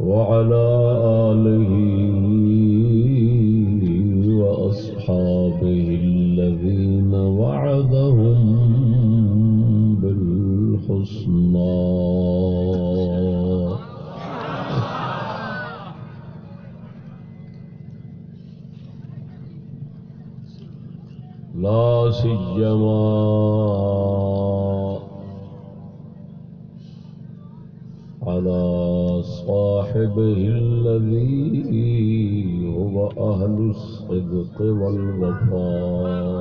وعلى آله وأصحابه الذين وعدهم بالحسنى. لا سيما أهل الصدق والوفاء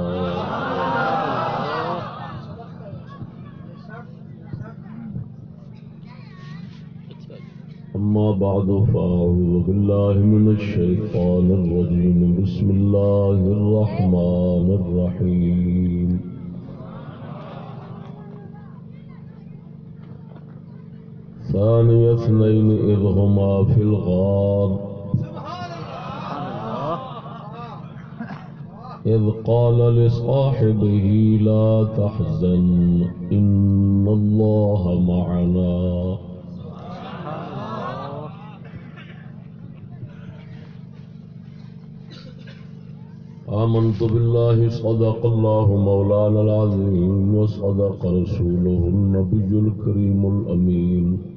أما بعد فأعوذ بالله من الشيطان الرجيم. بسم الله الرحمن الرحيم. ثاني اثنين إذ هما في الغار. إذ قال لصاحبه لا تحزن إن الله معنا. آمنت بالله صدق الله مولانا العظيم وصدق رسوله النبي الكريم الأمين.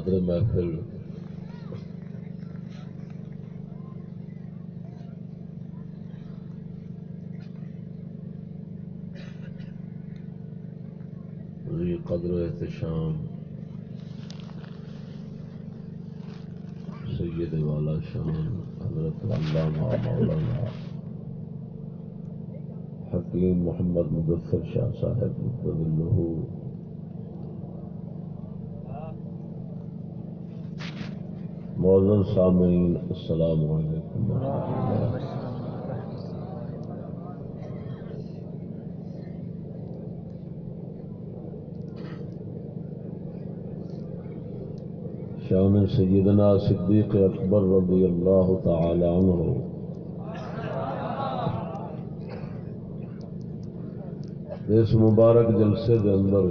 صدر محفل ذی قدر و احتشام سید والا شان حضرت علامہ مولانا حکیم محمد مدثر شاہ صاحب مقدلہ معزز سامعین، السلام علیکم. ورحمۃ اللہ شان سیدنا صدیق اکبر رضی اللہ تعالی عنہ. اس مبارک جلسے کے اندر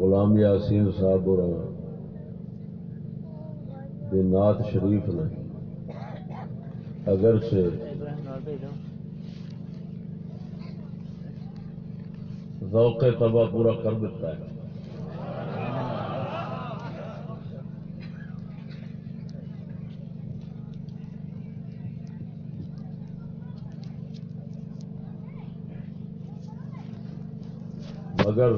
غلام یاسین صاحب اور دے نعت شریف نے اگر سے ذوق تبا پورا کر دیتا ہے۔ مگر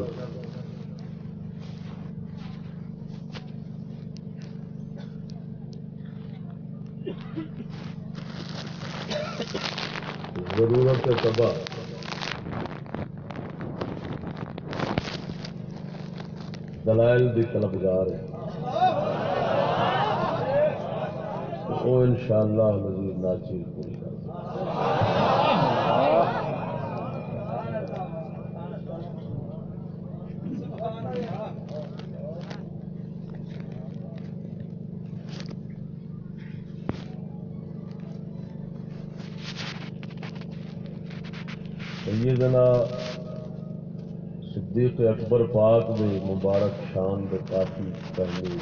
سے تباہ دلائل دی طلبگار ہے وہ ان شاء اللہ مزید ناچیز پوری کر سیدنا صدیق اکبر پاک دے مبارک شان دے کافی پہلے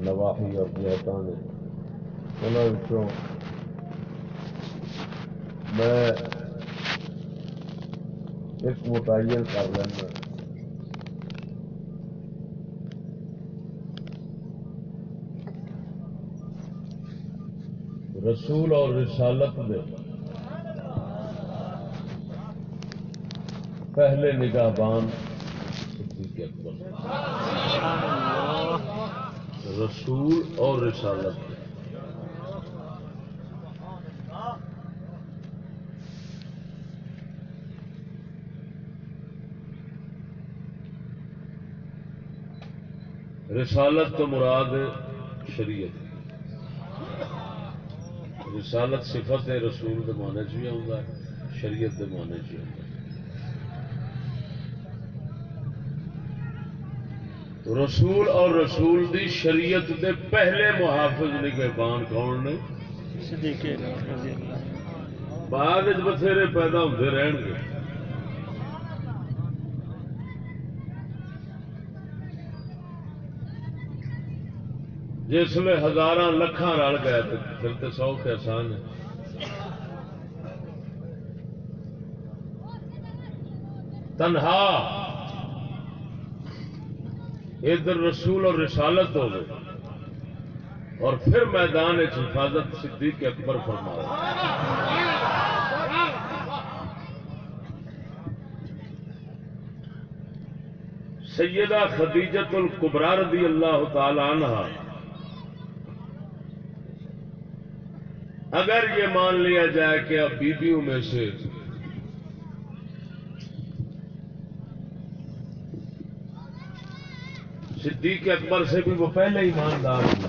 نواحی اور جہتاں نے انہاں وچوں میں ایک متعین کر لینا۔ رسول اور رسالت دے پہلے نگاہ بان رسول اور رسالت۔ رسالت تو مراد شریعت۔ رسالت صفت ہے رسول کے معنی چ بھی آتا ہے، شریعت کے معنی چ بھی آتا ہے۔ رسول اور رسول دی شریعت دے پہلے محافظ نگہبان کون نے بعد بتھیرے پیدا ہوتے رہن گے۔ جس میں ہزار لکھان رل گئے تو پھر تو سو کے آسان ہے۔ تنہا ادھر رسول اور رسالت ہو گئے اور پھر میدان ایک حفاظت صدیق اکبر فرمایا سیدہ خدیجت القبرا رضی اللہ تعالی عنہ اگر یہ مان لیا جائے کہ اب بیویوں میں سے صدیق اکبر سے بھی وہ پہلے ایماندار تھا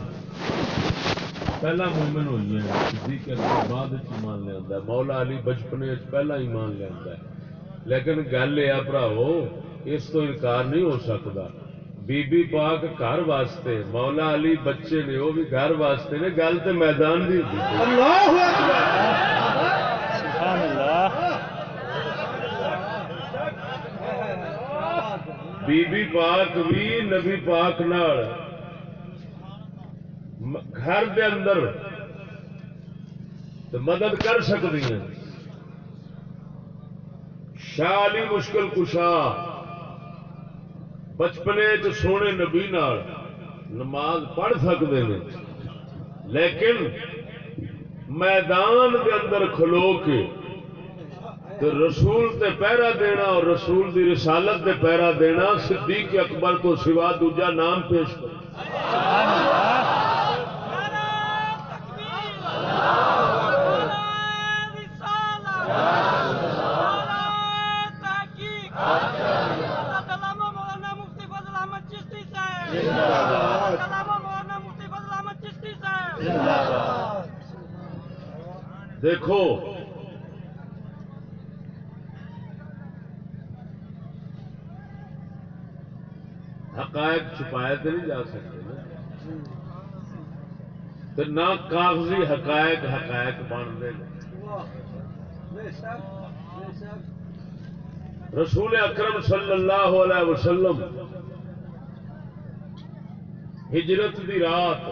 پہلا مومن ہوئی ہے، صدیق اکبر بعد ایمان لیا ہے۔ مولا علی بچپنے پہلا ایمان لیا ہے۔ لیکن گل یہ بھراو اس تو انکار نہیں ہو سکتا۔ بی بی پاک گھر واسطے، مولا علی بچے نے، وہ بھی گھر واسطے نے گل تو میدان دی۔ اللہ سبحان بی بی پاک بھی نبی پاک نال۔ گھر دے اندر تے مدد کر سکتی ہیں۔ شاہ علی مشکل کشا، بچپنے چ سونے نبی نال نماز پڑھ سکتے ہیں۔ لیکن میدان کے اندر کھلو کے تو رسول تے پیرا دینا اور رسول دی رسالت تے پیرا دینا صدیق اکبر تو سوا دوجا نام پیش کر دیکھو حقائق چھپائے تو نہیں جا سکتے نا۔ تو نہ کاغذی حقائق حقائق بنتے رسول اکرم صلی اللہ علیہ وسلم ہجرت دی رات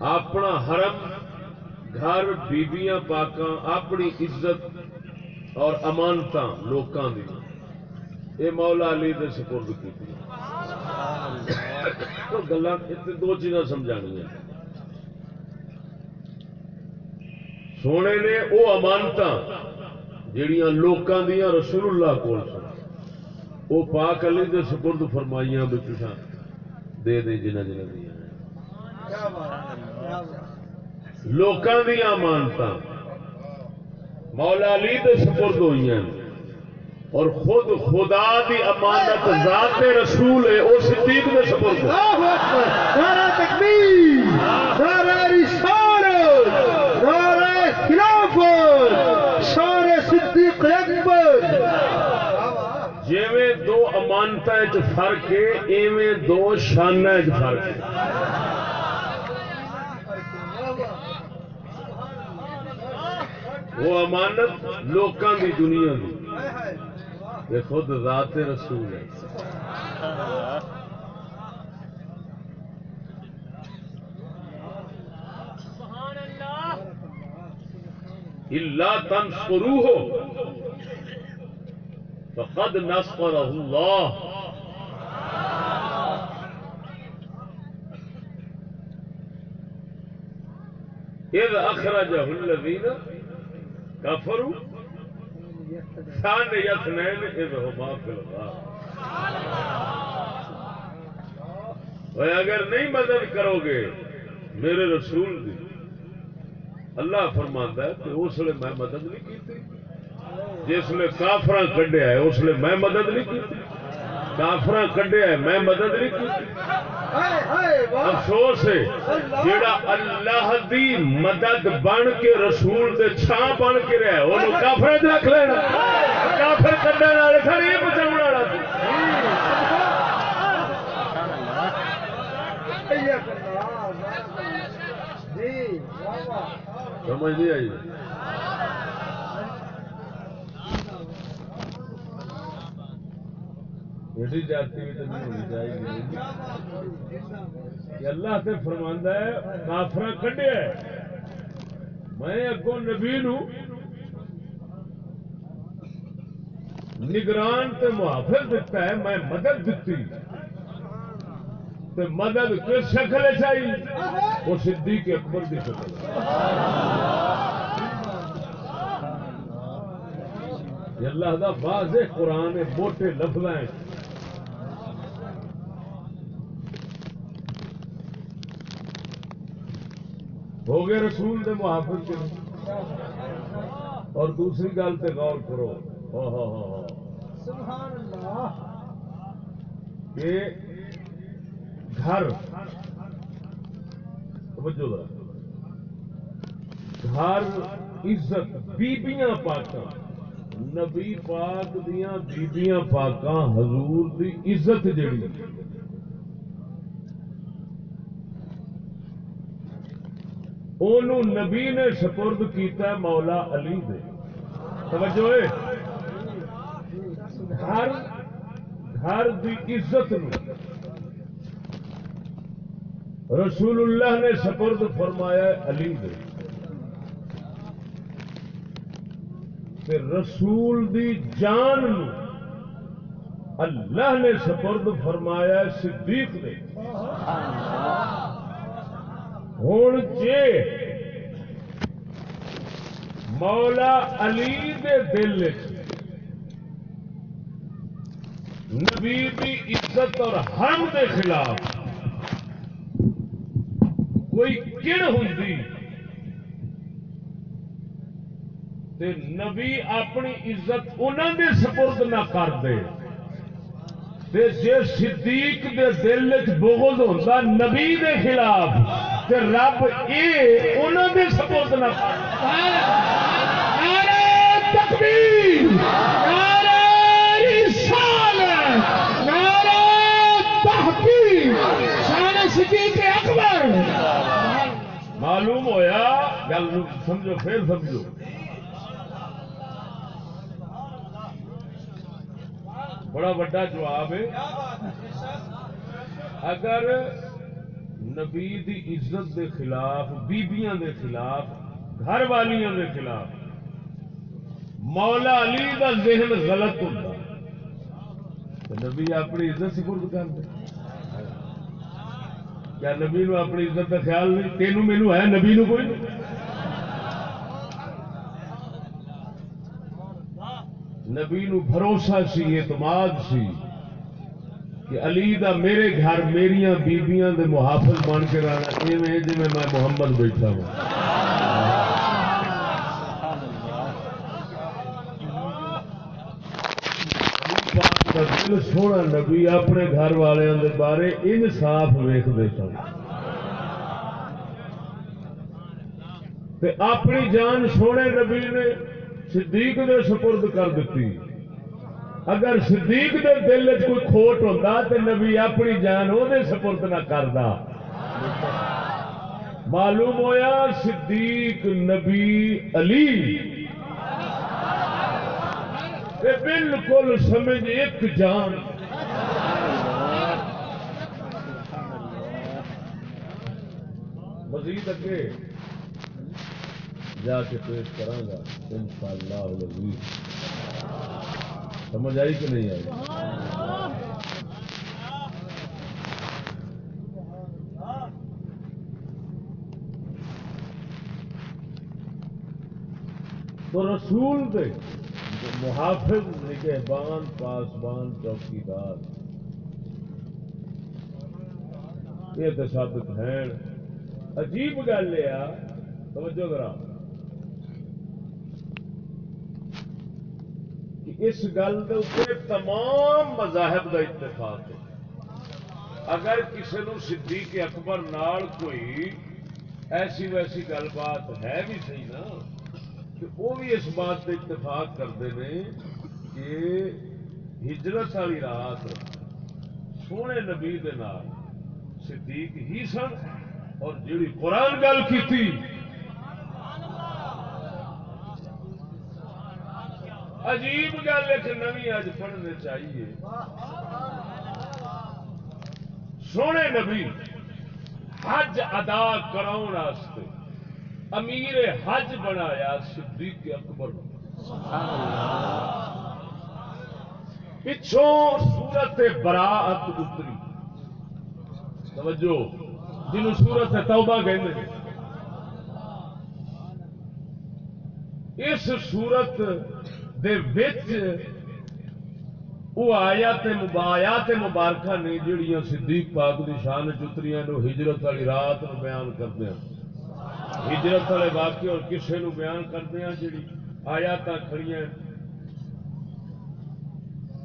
اپنا حرم، گھر، بیبیاں، پاکاں، اپنی عزت اور امانت لوکاں دی۔ یہ مولا علی نے سپرد کی گلا دو چیزاں سمجھانیا سونے نے وہ امانت جڑیاں لوکاں دیاں رسول اللہ کول سن وہ پاک علی دے سپرد فرمائیاں بھی پچھا دے دیں جنہ جنہ دیا لوکاں دیا امانت مولا علی دے سپرد ہوئی ہیں۔ اور خود خدا دی امانت ذات رسول ہے وہ صدیق دے سپرد اللہ اکبر نعرہ تکبیر نعرہ رسالت نعرہ خلافت شان صدیق اکبر۔ جیویں دو امانت فرق ہے ایویں دو شانہ فرق ہے۔ وہ امانت لوکاں دی دنیا دی۔ یہ خود ذات رسول ہے۔ اللہ تنصرو ہو فقد نصرہ اللہ اذ اخرجہ الذین کفروا اذ ہما فی الغار اگر نہیں مدد کرو گے میرے رسول دی، اللہ فرماندا ہے کہ اس لیے میں مدد نہیں کی جس لیے کافر کڈیا ہے اس لیے میں مدد نہیں کی کافر کڈیا میں مدد نہیں کی۔ افسوس ہے جیڑا اللہ دی مدد بن کے رسول دے چھاں بن کے رہا وہ کافر رکھ لینا۔ کافر کڈن والے سر یہ بچاؤ والا۔ سمجھ نہیں آئی؟ ایسی جاتی بھی تو نہیں ہونی چاہیے۔ کہ اللہ سے فرماندہ ہے کافر کڈیا ہے۔ میں اگوں نبی نو نگران تے محافظ دیتا ہے، میں مدد دیتی تے مدد کس شکل چاہیے وہ صدیق اکبر کی شکل۔ اللہ دا واضح قرآن موٹے لفظ ہیں۔ ہو گئے رسول دے محافظ کے اور دوسری گل تے غور کرو۔ سبحان اللہ۔ کہ گھر توجہ گھر عزت بیبیاں پاکاں۔ نبی پاک دیاں بیبیاں پاکاں حضور دی عزت جڑی۔ اونوں نبی نے سپرد کیتا ہے مولا علی دے۔ توجہ اے۔ گھر گھر دی عزت نو۔ رسول اللہ نے سپرد فرمایا ہے علی دے۔ تے رسول دی جان نو اللہ نے سپرد فرمایا ہے صدیق دے۔ ہوں جے مولا علی دے دل نبی دی عزت اور حرم دے خلاف کوئی کڑ ہوندی تے نبی اپنی عزت انہوں دے سپرد نہ کر دے تے جے صدیق دے دل چ بغض ہوتا نبی دے خلاف رب اے انہوں سپرد نہ تکبیر اکبر۔ معلوم ہویا گل سمجھو پھر سمجھو۔ بڑا بڑا جواب ہے۔ اگر نبی دی عزت دے خلاف، بیبیاں دے خلاف، گھر والیاں دے خلاف مولا علی دا ذہن غلط ہوتا نبی اپنی عزت سپرد کر دے۔ کیا نبی نو اپنی عزت کا خیال نہیں؟ تینوں مینو ہے نبی نو کوئی؟ نہیں نبی نو بھروسہ سی، اعتماد سی۔ کہ علی دا میرے گھر میریاں بیبیاں دے محافظ بن کے رہنا ایویں جی میں محمد بیٹھا ہوں۔ دل سونا نبی اپنے گھر والوں دے بارے انصاف ویختے سن تے اپنی جان سونے نبی نے صدیق دے سپرد کر دیتی۔ اگر صدیق دے دل چ کوئی کھوٹ ہوتا تو نبی اپنی جان وہ سپرد نہ کرتا معلوم ہویا صدیق نبی علی۔ بالکل سمجھ ایک جان۔ مزید اگے جا کے پیش کروں گا ان شاء اللہ سمجھ آئی کہ نہیں آئی؟ تو رسول دے محافظ، نگہبان، پاسبان، چوکیدار۔ یہ تو ثابت ہیں۔ عجیب گل ہے توجہ کرا کہ اس گل کے تمام مذاہب کا اتفاق ہے۔ اگر کسی نو صدیق اکبر نال کوئی ایسی ویسی گل بات ہے بھی صحیح نا کہ وہ بھی اس بات پہ اتفاق کرتے ہیں کہ ہجرت والی رات سونے نبی دے نال صدیق ہی سن اور جیڑی قرآن گل کی تھی عجیب گل ایک نوی اج پڑھنے چاہیے۔ سونے نبی، حج ادا کراؤ واسطے امیر حج بنایا صدیق اکبر۔ پچھوں سورت براعت اتری۔ توجہ، جنہوں سورت توبہ کہتے ہیں۔ اس سورت دے وچ وہ آیات مبایات مبارکہ نے جڑیاں صدیق پاک دی شان چتریاں نو ہجرت والی رات نو بیان کرتے ہیں ہجرت والے واقعے اور کسے نو بیان کرتے ہیں جڑی آیات کھڑیاں۔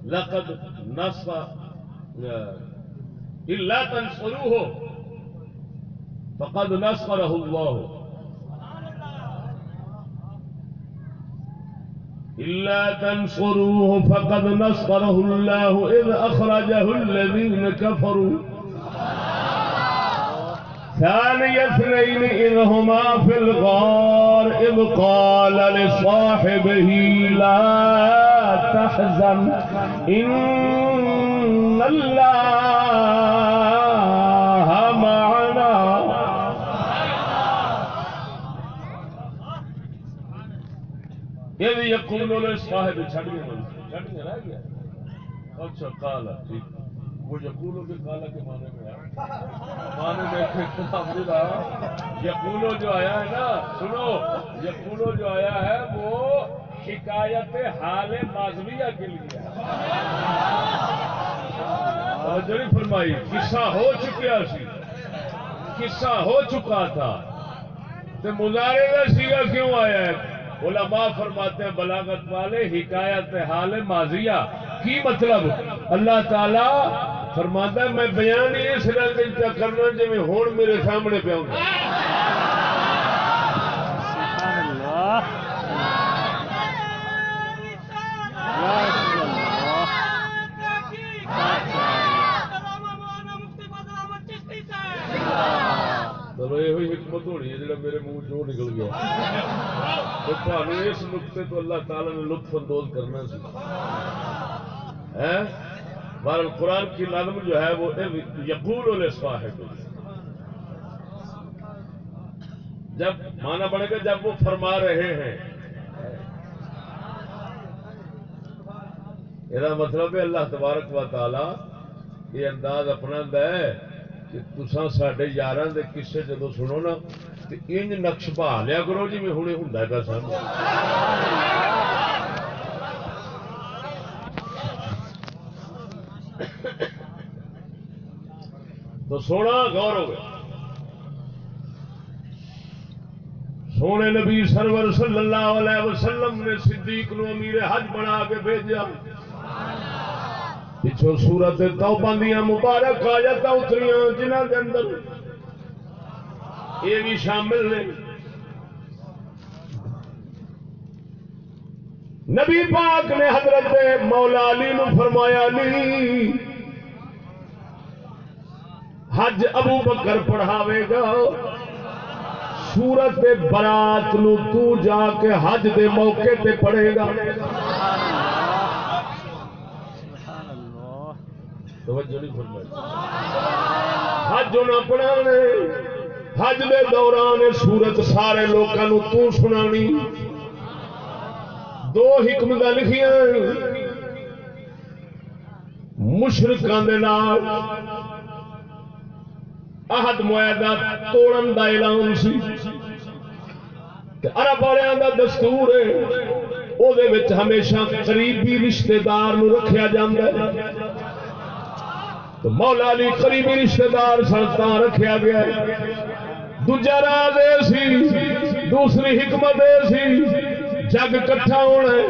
لقد نصف الا تنصروه، فقد نصره الله۔ إلا تنصروه فقد نصره الله إذ أخرجه الذين كفروا. ثاني اثنين إذ هما في الغار إذ قال لصاحبه لا تحزن إن الله یقول رہ گیا۔ اچھا کالا، ٹھیک۔ وہ یقولو کے کالا کے معنی میں معنی میں یقولو جو آیا ہے نا، سنو یقولو جو آیا ہے، وہ شکایت حال مازویہ کے لیے توجہ نہیں فرمائی۔ قصہ ہو چکیا سی۔ قصہ ہو چکا تھا۔ مظاہرے کا سیگا کیوں آیا ہے؟ علماء فرماتے ہیں، بلاغت والے، حکایت حال ماضیہ۔ کی مطلب؟ اللہ تعالی فرماتا ہے، میں بیان اس رنگ کرنا جی ہوں میرے سامنے پہ ہوں سبحان اللہ یا رسول اللہ چلو یہ ہوئی حکمت ہونی ہے جڑا میرے منہ چوں نکل گیا اس نقطے تو اللہ تعالی نے لطف اندوز کرنا سی۔ ہیں؟ بہرحال قرآن کی نظم جو ہے وہ یقول صاحب جب مانا پڑے گا جب وہ فرما رہے ہیں۔ یہ مطلب ہے اللہ تبارک و تعالی یہ انداز اپنا ہے کہ تسا سڈے یار کے کسے جدو سنو نا انج نقش بہا لیا کرو جی میں ہوں ہوں پہ سن تو سونا غور ہو گیا سونے نبی سرور صلی اللہ علیہ وسلم نے صدیق نو امیر حج بنا کے بھیجا پچھو سورت تو بندیاں مبارک آ اتریاں جنہ کے اندر یہ بھی شامل نے نبی پاک نے حضرت مولا علی نو فرمایا نہیں۔ حج ابو بکر پڑھاوے گا۔ سورت برات نو تو جا کے حج دے موقع تے پڑھے گا۔ توجہ نہیں فرمائی۔ حج انہاں پڑھا حج دے دوران سورت سارے لوگوں تو سنانی۔ دو حکمت لکھیاں مشرکان دے نال عہد معاہدہ توڑن دا اعلان سی۔ تے عرب والوں دا دستور ہے۔ او دے وچ ہمیشہ قریبی رشتہ دار نو رکھیا جاندا ہے۔ تو مولا علی قریبی رشتہ دار سلطان رکھیا گیا ہے۔ دوجا راز یہ سی دوسری حکمت یہ سی جگ کٹھا ہونا ہے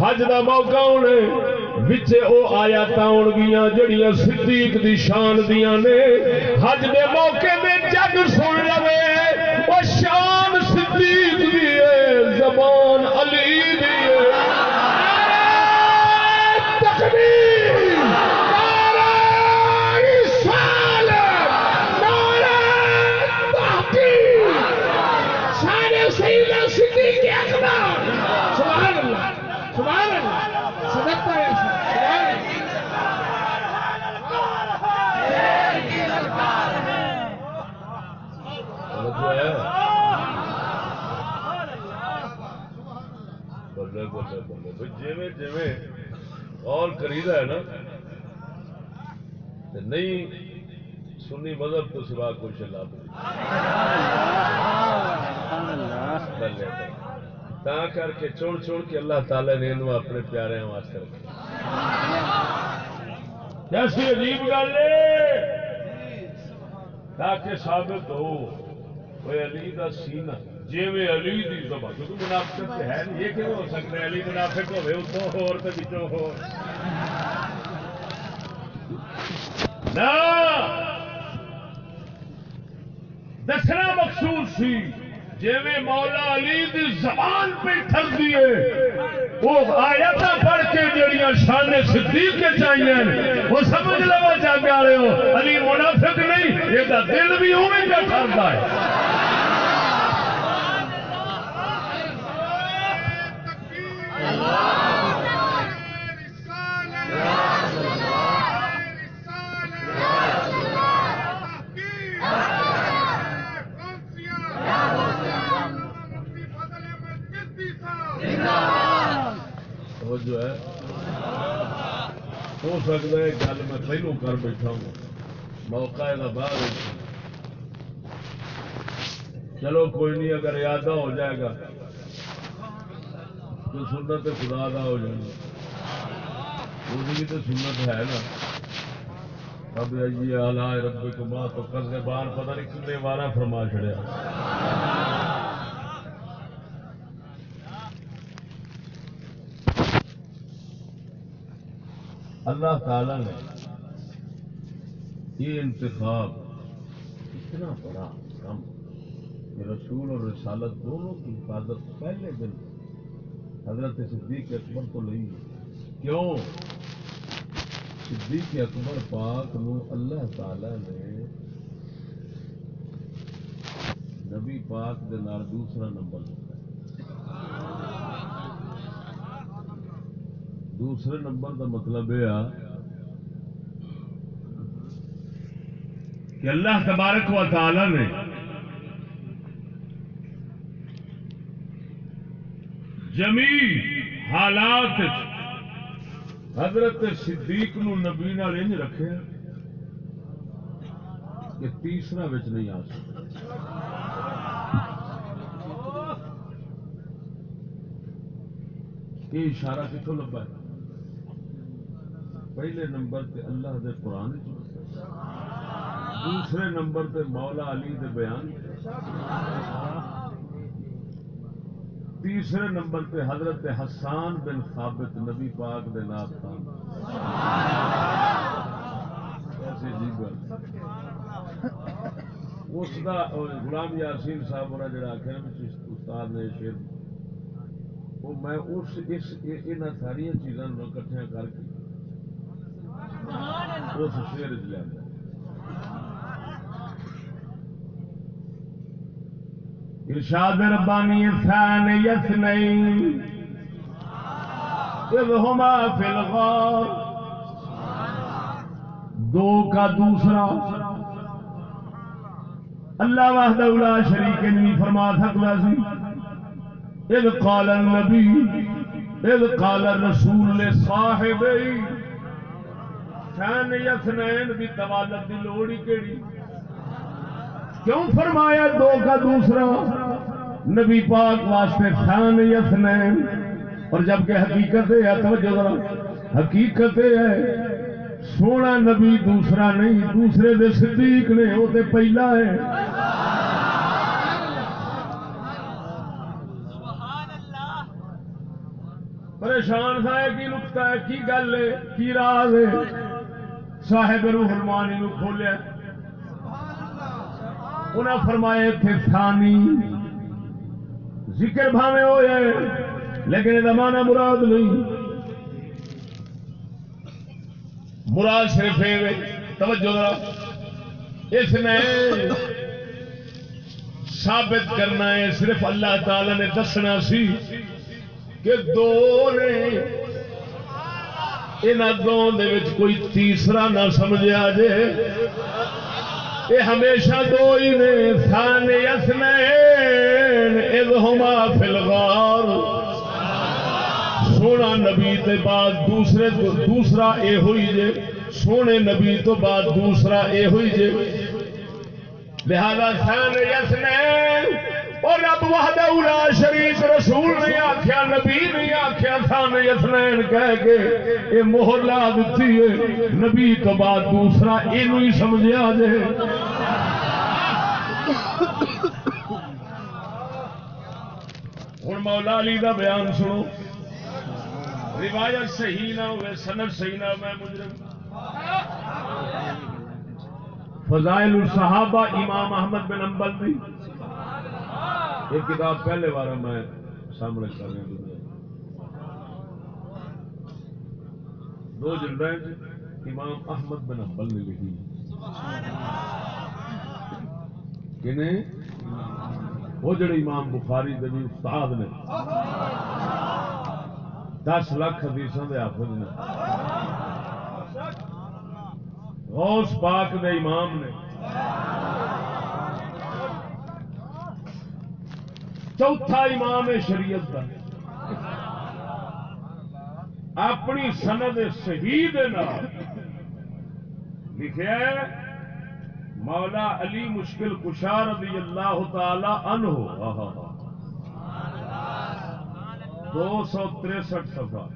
حج دا موقع ہونا ہے وچے او آیات آن گیاں جڑیاں صدیق دی شان دیاں نے حج دے موقع دے جگ سن لوے او شان بلے بلے بھئی اور کریدا ہے نا، تے نہیں سنی مذہب تو سوا کوئی شلا سبحان تا کر کے چون چون کے اللہ تعالی نے انہوں اپنے پیارے واسطے رکھا کیسی عجیب گل ہے؟ تاکہ ثابت ہو وہ علی دا سینہ جیویں علی دی زبان کیونکہ منافقت ہے یہ کیوں ہو سکتا ہے علی منافق ہوے اتوں ہور تے وچوں ہور نہ دسنا مقصود سی جیویں مولا علی دی زبان پہ ٹھر دیے وہ آیات پڑھ کے جڑیاں شان صدیق کے چاہیے وہ سمجھ لو چاہ پیا رہے ہو علی منافق نہیں یہ دل بھی اوے کا ٹھرتا ہے جو ہے، ہو سکتا ہے گل میں پہلو کر بیٹھا ہوں۔ موقع ہے بعد چلو کوئی نہیں، اگر یادہ ہو جائے گا۔ تو سنت خدا دا ہو جائے اس کی تو سنت ہے نا۔ اب یہ آلہ رب کو ماں تو کر کے باہر پتہ نہیں کتنے بارہ فرما چڑیا اللہ تعالی نے یہ انتخاب اتنا بڑا کم کہ رسول اور رسالت دونوں کی حفاظت پہلے دن حضرت صدیق اکبر کو لئی۔ کیوں؟ صدیق اکبر پاک نو اللہ تعالی نے نبی پاک دے نال دوسرا نمبر دوسرے نمبر کا مطلب یہ آ کہ اللہ تبارک و تعالی نے جمی حالات حضرت صدیق نو نبی نال انج رکھے کہ تیسرا بچ نہیں آ سکتا۔ یہ اشارہ کتوں لبا ہے؟ پہلے نمبر تے اللہ دے قرآن دوسرے نمبر تے مولا علی دے بیان تیسرے نمبر تے حضرت حسان بن ثابت نبی پاک دے نام خان ایسی عجیب گل اس دا غلام یاسین صاحب ہونا جڑا آخر استاد نے شیر۔ وہ میں اس اس ان ساری چیزوں کٹھیا کر کے اس شیر لیا ارشاد ربانی ثان یثنین اذ هما فی الغار. دو کا دوسرا. اللہ وحدہ لا شریک نہیں فرما سکتا سی. اذ قال النبی، اذ قال الرسول لصاحب شان یسنین بھی توالت دی لوڑ ہی کیڑی؟ کیوں فرمایا دو کا دوسرا؟ نبی پاک واسطے شان یسنین اور جبکہ حقیقت ہے ہاں، توجہ ذرا۔ حقیقت ہے، سونا نبی دوسرا نہیں، دوسرے دے صدیق نے، وہ تے پہلا ہے۔ پریشان تھا ہے کی نقطہ ہے؟ کی گل ہے؟ کی راز ہے؟ صاحب روح المانی نو کھولیا۔ انہیں فرمایا تھے ثانی۔ ذکر بھاوے ہوئے لیکن یہ مانا مراد نہیں۔ مراد صرف توجہ ذرا۔ اس نے ثابت کرنا ہے، صرف اللہ تعالی نے دسنا سی کہ دو نے یہاں دونوں کوئی تیسرا نہ سمجھا جے۔ یہ ہمیشہ دو ہی نے سان یسنین، اذ ہما فی الغار۔ سونا نبی تے بعد دوسرے دوسرا اے ہوئی جے، سونے نبی تو بعد دوسرا اے ہوئی جے۔ لہذا سان یسنین اور رب وحدہ اولا شریف رسول نہیں آخیا نبی نہیں آخیا سان یسنین کہہ کے یہ مہر لا دیتی ہے نبی تو بعد دوسرا یہ ہی سمجھا جے۔ ہوں مولا علی دا بیان سنو۔ روایت صحیح نہ ہوئے، سند صحیح نہ میں مجرم۔ فضائل الصحابہ امام احمد بن امبل دی۔ یہ کتاب پہلے بار میں سامنے کر رہا ہوں۔ دو جلدیں امام احمد بن امبل نے لکھی۔ کنہیں وہ جڑے امام بخاری دے استاد نے۔ دس لاکھ حدیثوں دے حافظ نے۔ غوث پاک دے امام نے۔ چوتھا امام ہے شریعت کا اپنی سند صحیح دے لکھیا ہے، مولا علی مشکل کشا رضی اللہ تعالی عنہ۔ دو سو تریسٹھ سفا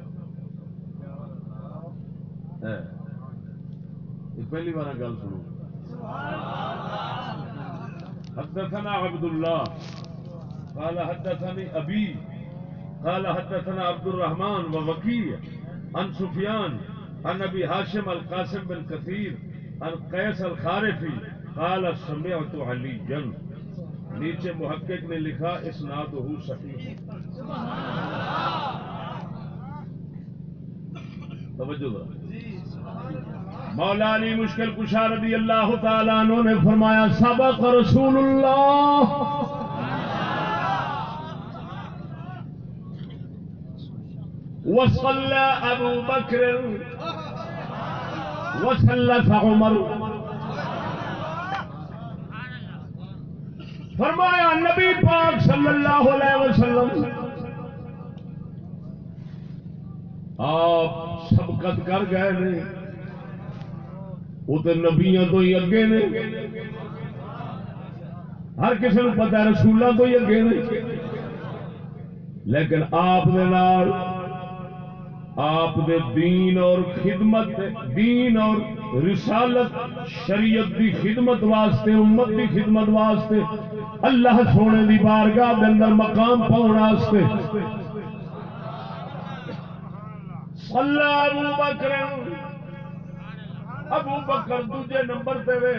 پہلی بار گل سنو حدثنا عبد الله قال حدثني ابي قال حدثنا عبد الرحمن ووكيع عن سفيان عن ابي هاشم القاسم بن كثير عن قيس الخارفي، قال سمعت عليا. نیچے محقق نے لکھا اسناد صحیح توجہ مولا علی مشکل کشا رضی اللہ تعالیٰ عنہ نے فرمایا، سبق رسول اللہ وصلى ابو بکر وسلف عمر. فرمایا، نبی پاک صلی اللہ علیہ وسلم، آپ سبقت کر گئے نے، وہ تو نبیاں تو ہی اگے نے۔ ہر کسی نے پتا رسولوں تو ہی اگے نے۔ لیکن آپ نال آپ دے دین اور خدمت، دین اور رسالت، شریعت دی خدمت واسطے، امت دی خدمت واسطے، اللہ سونے دی بارگاہ دے اندر مقام پاؤن واسطے۔ صلی ابو بکر ابو بکر دوجے نمبر پہ وے۔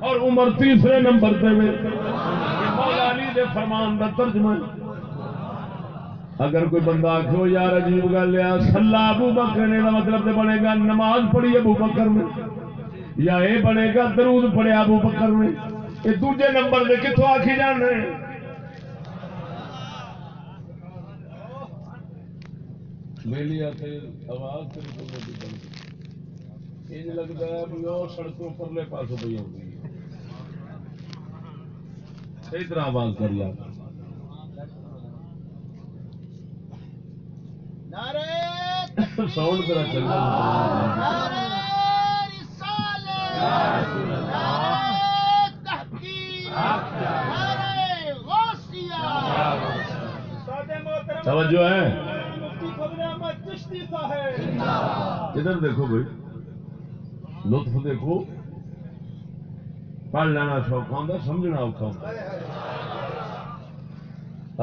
اور عمر تیسرے نمبر پہ وے۔ مولا علی دے فرمان دا ترجمہ اگر کوئی بندہ آخو یار، عجیب گل ہے سلا ابو بکر نے کا مطلب تو بنے گا، نماز پڑھی ابو بکر میں یا یہ بنے گا، درود پڑے ابو بکر میں یہ دوجے نمبر دے کتوں آخی جانے میری آواز یہ لگتا ہے بھی وہ سڑکوں پرلے پاسوں پہ آتی ہے۔ صحیح طرح آواز کری آپ نعرہ ساؤنڈ ذرا چل توجہ ہے۔ ادھر دیکھو بھائی۔ لطف دیکھو۔ پڑھ لینا شوق ہوتا سمجھنا اوکھا ہوتا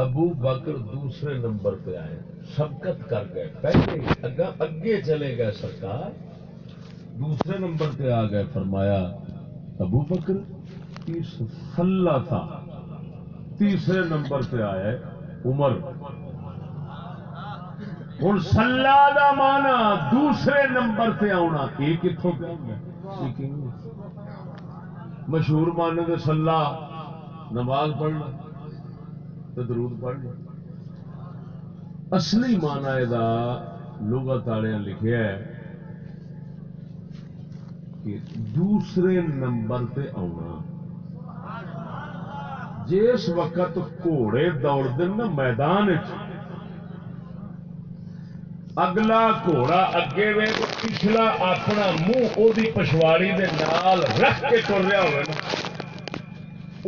ابو بکر دوسرے نمبر پہ آئے سبقت کر گئے۔ پہلے اگے چلے گئے سرکار۔ دوسرے نمبر پہ آ گئے، فرمایا، ابو بکر تیس تھا۔ تیسرے نمبر پہ آئے، عمر۔ ہوں سلا دا مانا دوسرے نمبر پہ آنا یہ کتوں پہ مشہور مانے تو سلا نماز پڑھنا۔ تو درود پڑھنا۔ اصلی مانا یہ لغت والے لکھا ہے کہ دوسرے نمبر پہ آنا جس وقت گھوڑے دوڑ دن نا میدان چ اگلا گھوڑا اگے وے پچھلا اپنا منہ او دی پچھواڑی دے نال رکھ کے تر رہا ہوئے نا۔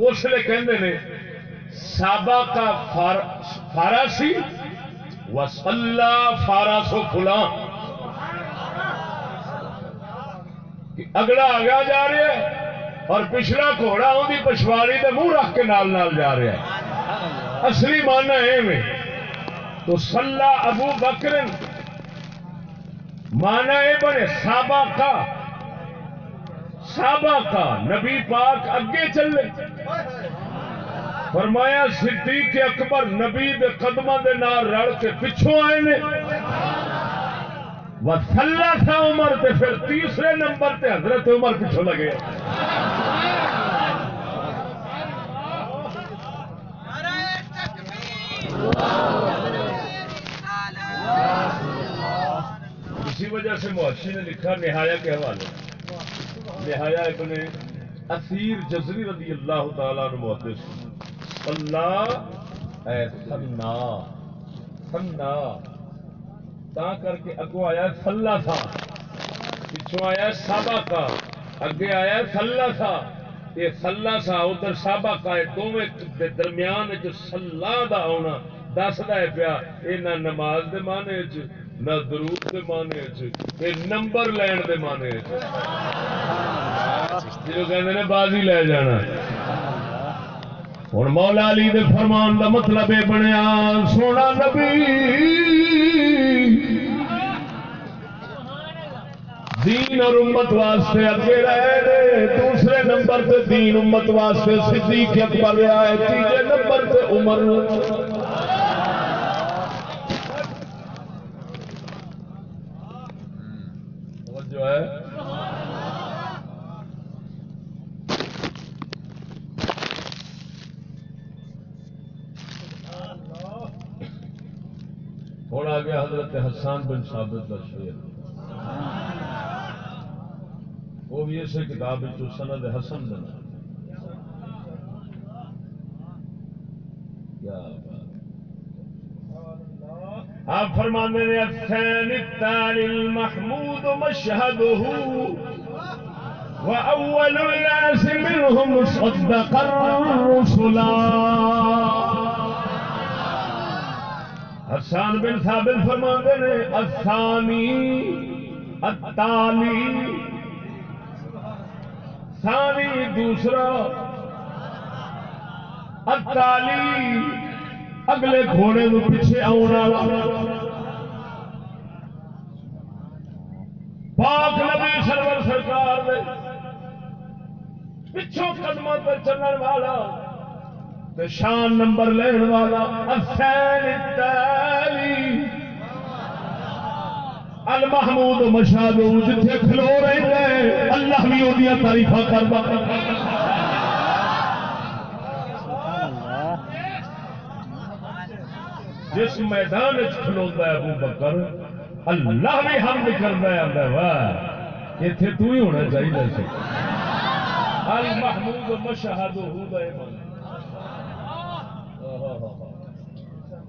اس لیے کہندے نے سابا کا فار فارسی وسلہ فاراسو فلاں۔ اگلا آگا جا رہا ہے اور پچھلا گھوڑا ان کی پچھواڑی دے منہ رکھ کے نال نال جا رہا ہے۔ اصلی مانا ہے میں تو سلا ابو بکر۔ مانا یہ بنے سابا کا۔ سابا کا نبی پاک اگے چلے۔ فرمایا صدیق اکبر نبی دے قدمہ دے نال رل کے پچھوں آئے نے۔ وسلا تھا عمر تے پھر تیسرے نمبر تے حضرت عمر پیچھوں لگے۔ اسی وجہ سے محشی نے لکھا نہایا کے حوالے۔ نہایا ابن اثیر جزری رضی اللہ تعالیٰ عنہ محدث۔ اللہ اے سنا سنا تا کر کے اگو آیا سلا تھا پچھوں آیا سابا کا اگے آیا سلا تھا یہ سلا سا ادھر سابا کا دونوں دے درمیان جو سلا دا آنا دسدا ہے پیا یہ نہ نماز دے مانے چ نہ درود دے مانے چ یہ نمبر لین دے مانے چ جو کہندے نے بازی لے جانا۔ ہوں مولا علی دے فرمان دا مطلب یہ بنیا، سونا نبی۔ دین اور امت واسطے اگے رہے دوسرے نمبر پہ دین امت واسطے، صدیق اکبر رہا ہے، تیجے نمبر پہ عمر۔ ہاں، جو ہے ہوں آ حضرت حسان بن ثابت کا شعر۔ وہ بھی اسے کتاب سند حسن دن کیا آپ فرمانے نے الثاني التالي المحمود مشهده وأول الناس منهم صدق الرسلا حسان بن ثابت فرمانے نے، الثانی، التالی۔ ثانی دوسرا، التالی۔ اگلے گھوڑے نو پیچھے آنے والا۔ پاک نبی سرور سرکار پچھوں قدم پہ چلن والا۔ تے شان نمبر لین والا حسین التالی المحمود مشاد جتھے کھلو رہے ہیں اللہ بھی وہ تعریفہ کرتا جس میدان کھلوتا ہے ابو بکر، اللہ بھی ہم کرتا ہے آتا واہ اتنے تو ہی ہونا چاہیے سی. المحمود مشہد دا یہ مانا توجہ نہیں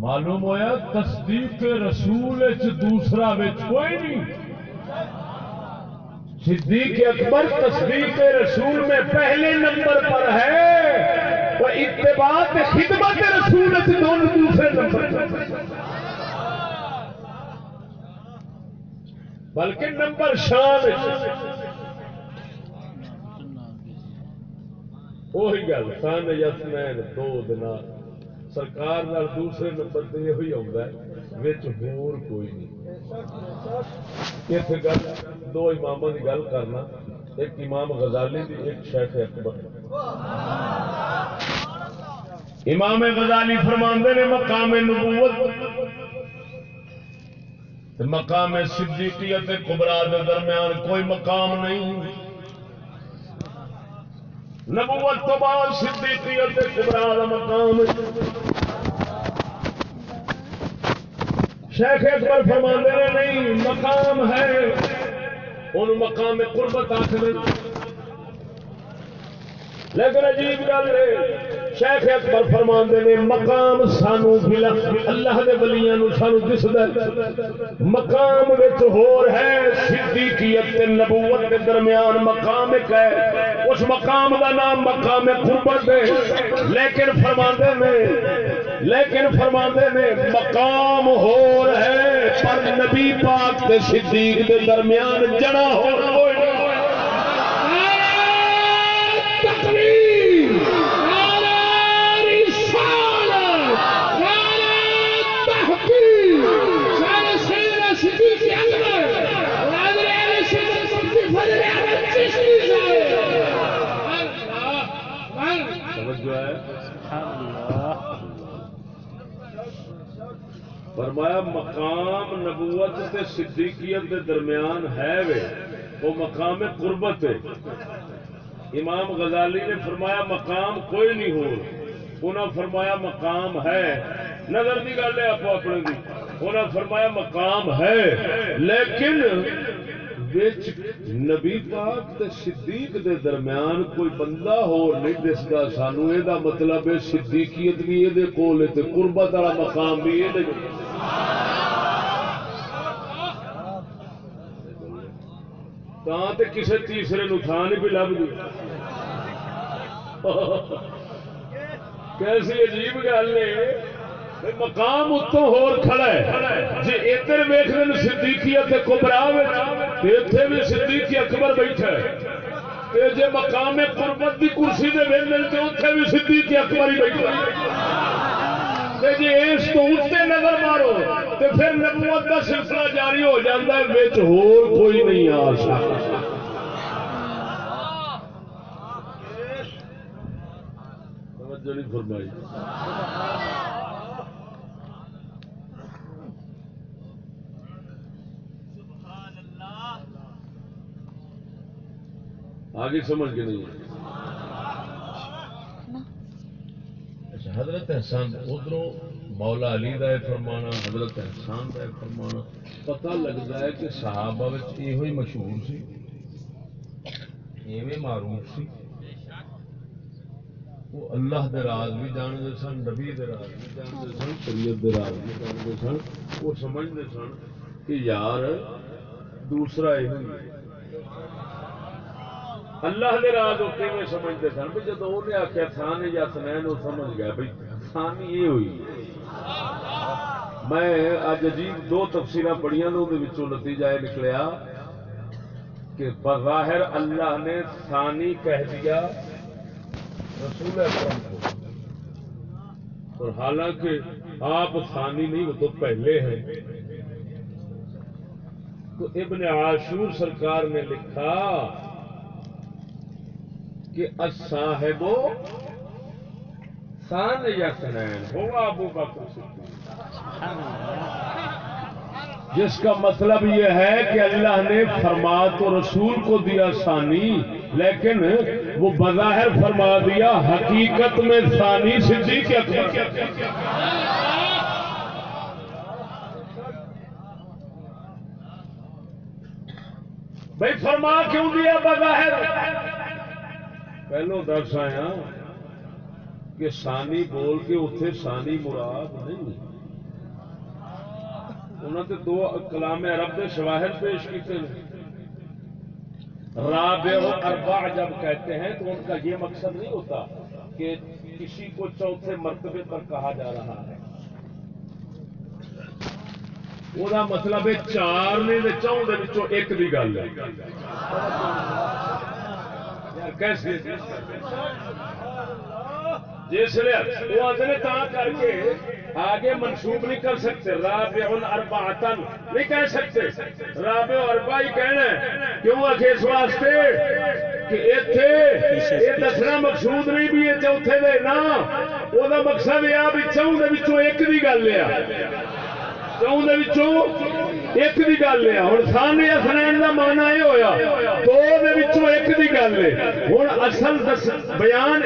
معلوم ہویا تصدیق رسول دوسرا وچ کوئی نہیں. صدیق اکبر تصدیق رسول میں پہلے نمبر پر ہے وہ اتباع خدمت رسول دونوں دوسرے نمبر پر بلکہ نمبر شان وہی گل سن یسنین دو دن سرکار نال دوسرے نمبر پہ یہ آتا ہے ہور کوئی نہیں۔ اتنے گل، دو امام کی گل کرنا، ایک امام غزالی دی، ایک شیخ اکبر۔ امام غزالی فرماندے نے، مقام نبوت مقام صدیقیت کبرا دے درمیان کوئی مقام نہیں۔ نبوت تو بعد صدیقیت کبرا دا مقام شیخ اکبر فرماندے نے، نہیں، مقام ہے۔ ان مقام قربت آخر لیکن عجیب گل ہے شیخ اکبر فرماندے نے، مقام سانو بلا اللہ دے ولیاں نو سانو دسدا مقام وچ ہور ہے، صدیقیت تے نبوت کے درمیان مقام ایک ہے۔ اس مقام دا نام مقام قربت ہے۔ لیکن فرماندے نے، لیکن فرماندے نے، مقام ہور ہے، پر نبی پاک تے صدیق دے درمیان جڑا ہور توجہ ہے۔ فرمایا، مقام نبوت تے صدیقیت دے درمیان ہے وے، وہ مقام قربت ہے۔ امام غزالی نے فرمایا، مقام کوئی نہیں ہو۔ انہاں فرمایا، مقام ہے۔ نظر دی گل ہے آپ اپنے دی۔ انہاں فرمایا، مقام ہے۔ لیکن وچ نبی پاک تے صدیق دے درمیان کوئی بندہ ہو نہیں دسدا سانو اے دا مطلب ہے صدیقیت بھی اے دے کول تے قربت والا مقام بھی اے دے تاں تے کسے تیسرے نو تھان نہیں بھی لب دی کیسی عجیب گل ہے۔ مقام اتوں ہور کھڑا ہے۔ جی ادھر ویخ دن صدیقیت کبرا اتنے بھی صدیقی اکبر بیٹھا ہے۔ تے جے مقام قربت دی کرسی دے ویلے تے اتنے بھی صدیقی اکبر ہی بیٹھا ہے۔ تے جے اس تو اتنے نظر مارو تے پھر نبوت کا سلسلہ جاری ہو جاتا ہے بچ ہور کوئی نہیں آ سکتا۔ توجہ نہیں فرمائی۔ آگے سمجھ کے نہیں اچھا حضرت احسان ادھر مولا علی کا ہے فرمانا، حضرت احسان کا ہے فرمانا۔ پتہ لگتا ہے کہ صحابہ یہ مشہور سی، ایویں معروف سی۔ وہ اللہ دے راز بھی جانتے سن، نبی دے راز بھی جانتے سن، شریعت دے راز بھی جانتے سن۔ وہ سمجھتے سن کہ یار، دوسرا یہ اللہ دے راز وہ کیویں سمجھتے سن بھی جب انہیں آخیا تھان یا سنین، وہ سمجھ گیا بھائی تھان یہ ہوئی میں اج عجیب دو تفسیریں پڑھیاں نے وہ نتیجہ یہ نکلیا کہ بظاہر اللہ نے ثانی کہہ دیا رسول اکرم کو۔ اور حالانکہ آپ ثانی نہیں، وہ تو پہلے ہیں۔ تو ابن عاشور سرکار نے لکھا کہ الصاحب سان یسنین ہوا ابو بکر صدیق۔ جس کا مطلب یہ ہے کہ اللہ نے فرما تو رسول کو دیا ثانی، لیکن وہ بظاہر فرما دیا حقیقت میں ثانی صدیق اکبر۔ بھائی فرما کیوں دیا بظاہر؟ پہلو دس آیا کہ سانی بول کے اتنے سانی مراد نہیں انہوں نے دو کلام عرب کے شواہد پیش کیتے ہیں رابع و اربع جب کہتے ہیں تو ان کا یہ مقصد نہیں ہوتا کہ کسی کو چوتھے مرتبے پر کہا جا رہا ہے وہ مطلب ہے چار نے چون ایک دی گل ہے کیسے جس لیے وہ آتے تا کر کے آگے منسوب نہیں کر سکتے رابع اربعتن نہیں کہہ سکتے۔ رابع اربع ہی کہنا ہے۔ کیوں آخے اس واسطے؟ کہ ایتھے یہ دسنا مقصود نہیں بھی یہ چوتھے دے نا۔ وہ مقصد یہ آ بھی چون دے وچوں ایک دی گل ہے۔ ایک دی گل ہے۔ ہن سامنے اسنین دا مانا یہ ہویا دو دے وچوں ایک دی گل ہے۔ ہن اصل دس بیان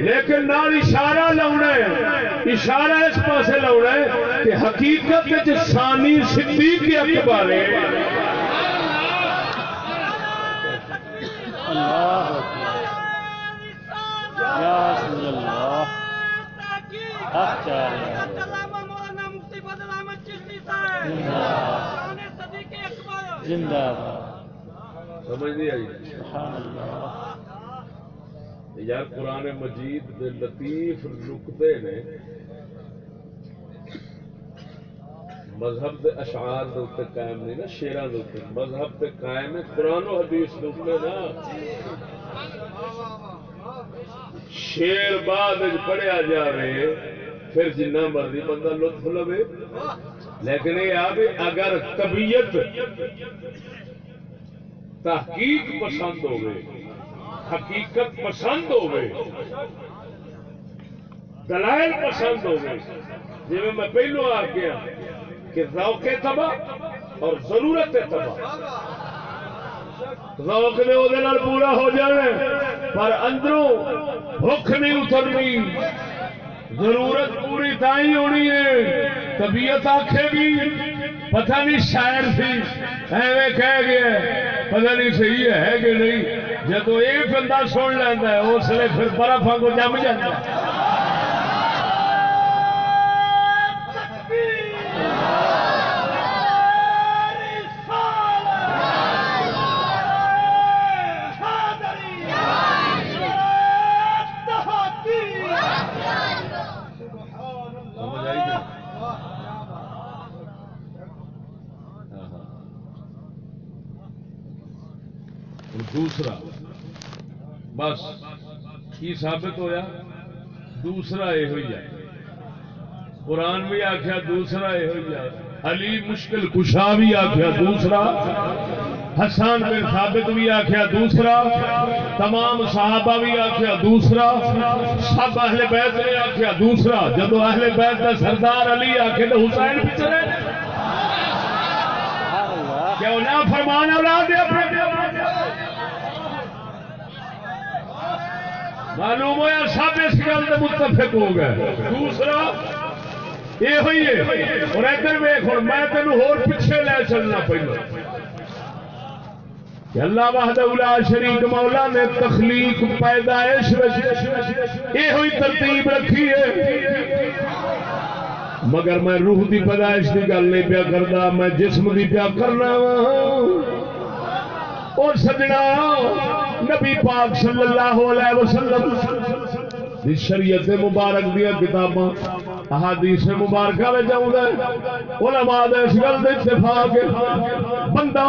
لیکن نال اشارہ لاونا ہے۔ اشارہ اس پاسے لاونا ہے کہ حقیقت وچ ثانی صدیق اکبر ہے۔ اللہ یا رسول اللہ۔ ہیں زندہ باد سمجھ نہیں آئی۔ سبحان اللہ۔ یار قرآن مجید دے لطیف نقطے نے مذہب دے اشعار دے قائم نہیں نا شیراں دے مذہب تے قائم ہے قرآن و حدیث دے نا۔ شیر بعد پڑھیا جاوے پھر جنہ مرضی بندہ لطف لوے۔ لیکن یہ آ اگر طبیعت تحقیق پسند ہوئے، حقیقت پسند ہوئے، دلائل پسند ہوئے جی میں پہلو آ گیا کہ ذوق تباہ اور ضرورت تباہ۔ ذوق نے وہ پورا ہو جانا پر اندروں بھوک نہیں اترنی۔ ضرورت پوری تھی ہونی ہے۔ طبیعت آخے گی پتہ نہیں شاعر سی، ایویں کہہ گیا پتہ نہیں صحیح ہے کہ نہیں۔ جب یہ بندہ سن لینا ہے، اس لیے پھر برف کو جم جاتا ہے سمجھ آئی کہ نہیں؟ ہاں، ہاں۔ اور دوسرا۔ بس، کی ثابت ہویا؟ دوسرا یہ ہوئی ہے۔ قرآن بھی آخیا دوسرا یہ ہوئی ہے۔ علی مشکل کشا بھی آخیا دوسرا۔ حسان بن ثابت بھی آخیا دوسرا۔ تمام صحابہ بھی آخیا دوسرا۔ سب اہل بیت نے آخیا دوسرا۔ جدو اہل بیت کا سردار علی آخے تو حسین پیچھے رہے کیوں نہ فرمان اولاد اپنے معلوم ہوا سب اس گل سے متفق ہو گئے۔ دوسرا، یہ ہوئی ہے، اور ادھر ویخ ہوں میں تینوں ہور پیچھے لے چلنا پہلے اللہ وحدہ لا شریک مولا نے تخلیق پیدائش یہ ہوئی ترتیب رکھی ہے۔ مگر میں روح دی پیدائش کی گل نہیں پیا کرتا میں جسم دی پیا کرنا وا۔ اور سجنا نبی پاک صلی اللہ علیہ وسلم دی شریعت مبارک دیا کتاباں، احادیث مبارکہ میں جاؤں گا علماء دے اس گل دے اتفاق بندہ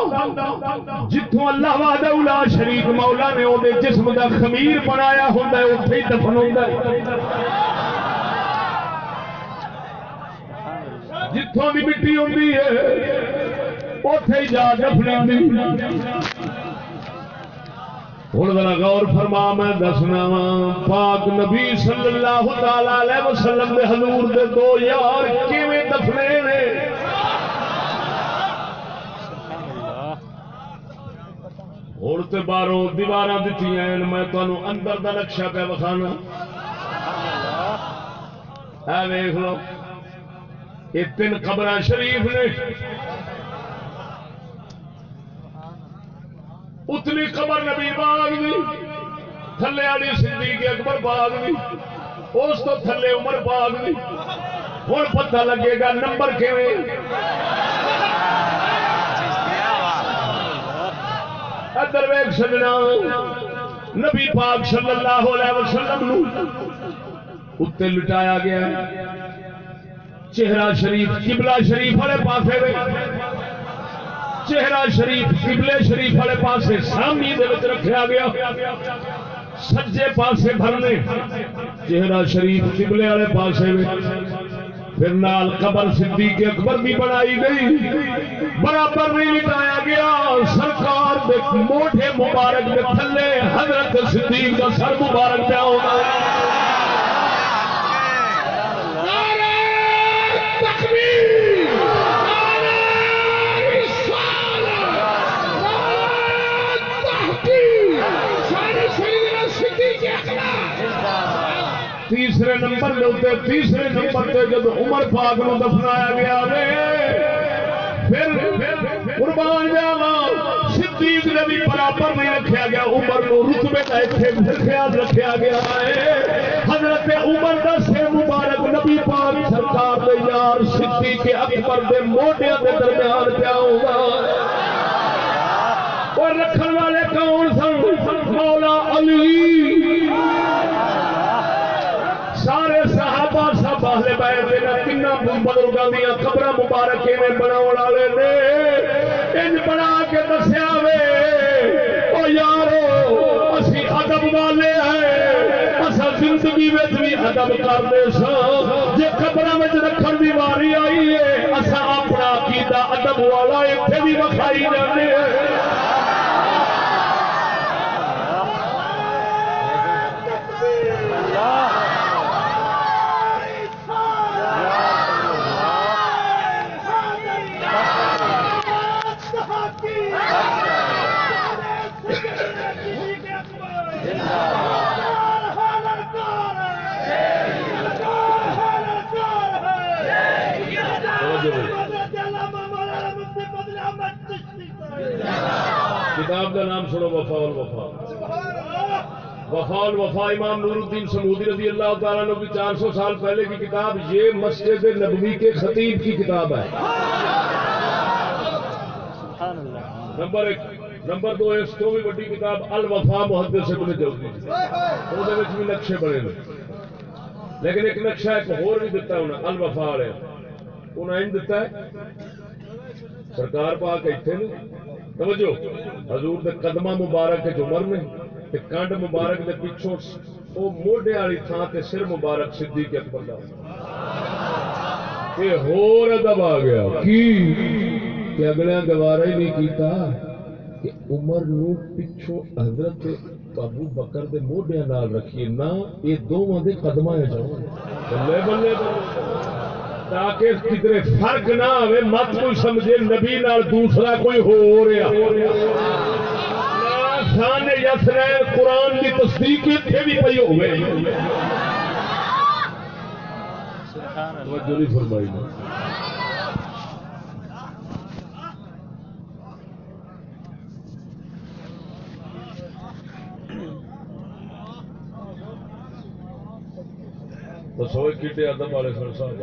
جتھوں اللہ وحدہ لا شریک مولا نے او دے جسم دا خمیر بنایا ہوندا ہے، اوتھے ہی دفن ہوندا ہے۔ جتوں کی مٹی ہوتی ہے اتے ہی جا دفنی ہوں ذرا غور فرما میں دسنا وا پاک نبی صلی اللہ تعالی علیہ وسلم دے حضور دے دو یار کیویں دفنے نے ہوں تو باہروں دیوار دیتی ہیں میں تمہیں اندر دا نقشہ پہ وکھانا ویخ لو یہ تین قبر شریف نے اتنی قبر نبی باغ دی، تھلے والی صدیق اکبر باغ دی، اس تو تھلے عمر باغ دی۔ ہوں پتہ لگے گا نمبر کیویں؟ ادر ویگ سجنا۔ نبی پاک صلی اللہ علیہ وسلم نو اتنے لٹایا گیا۔ چہرہ شریف، قبلہ شریف والے پاسے وے۔ چہرہ شریف، قبلے شریف والے پاسے سامی دے وچ رکھیا گیا۔ سجے پاسے بھرنے، چہرہ شریف قبلے والے پاسے پھر نال قبر صدیق اکبر بھی بنائی گئی۔ برابر نہیں لٹایا گیا۔ سرکار دے موٹے مبارک دے تھلے حضرت صدیق کا سر مبارک پیا نمبر دے اوتے تیسرے نمبر تے جب عمر پاک نو دفنایا گیا وے، پھر قربان جاوا صدیق نے بھی برابر نہیں رکھیا گیا، عمر نو رتبے کا ایتھے خیال رکھیا گیا ہے۔ حضرت عمر دا سے مبارک نبی پاک سرکار دے یار صدیق اکبر دے موڈیاں دے درمیان پیا ہوگا اور رکھن والے کون سن؟ مولا علی۔ دے دیا قبر مبارک میں بناون والے نے۔ انج بنا کے دسیا وے۔ او یارو، اسی ادب والے ہیں۔ اسا زندگی وچ بھی ادب کرتے سا جے قبر وچ رکھن دی واری آئی ہے اسا اپنا عقیدہ ادب والا ایتھے بھی وکھائی جاندے ہیں۔ کتاب کا نام سنو وفا۔ الوفا وفا الوفا امام نور الدین سمودی رضی اللہ تعالیٰ نے چار سو سال پہلے کی کتاب، یہ مسجد نبوی کے خطیب کی کتاب ہے۔ نمبر ایک۔ نمبر دو، اس تو بھی بڑی کتاب، الوفا محدث ابن جوزی وہ دے بھی نقشے بنے نے لیکن ایک نقشہ ایک اور بھی دیتا انہیں الوفا والے۔ انہیں ان دیتا ہے۔ سرکار پاک اتنے توجہ حضور دے قدمہ مبارک کے عمر نے تے کنڈ مبارک دے پیچھوں وہ موڈے والی تھان تے سر مبارک صدیق اکبر دا۔ یہ ہور ادب آ گیا۔ کی؟ کہ اگلے گوارا ہی نہیں کیتا کہ عمر نو پچھو حضرت ابو بکر دے موڈیاں نال رکھیے نہ یہ دونوں دے قدماں جاؤ بلے بلے بلے۔ تاکہ کدھر فرق نہ آئے مت کوئی سمجھے نبی نال دوسرا کوئی ہو رہا شان یس رہے قرآن کی تصدیق اتنے بھی پی ہوئے سبحان فرمائی۔ نا تو ادب والے سن صاحب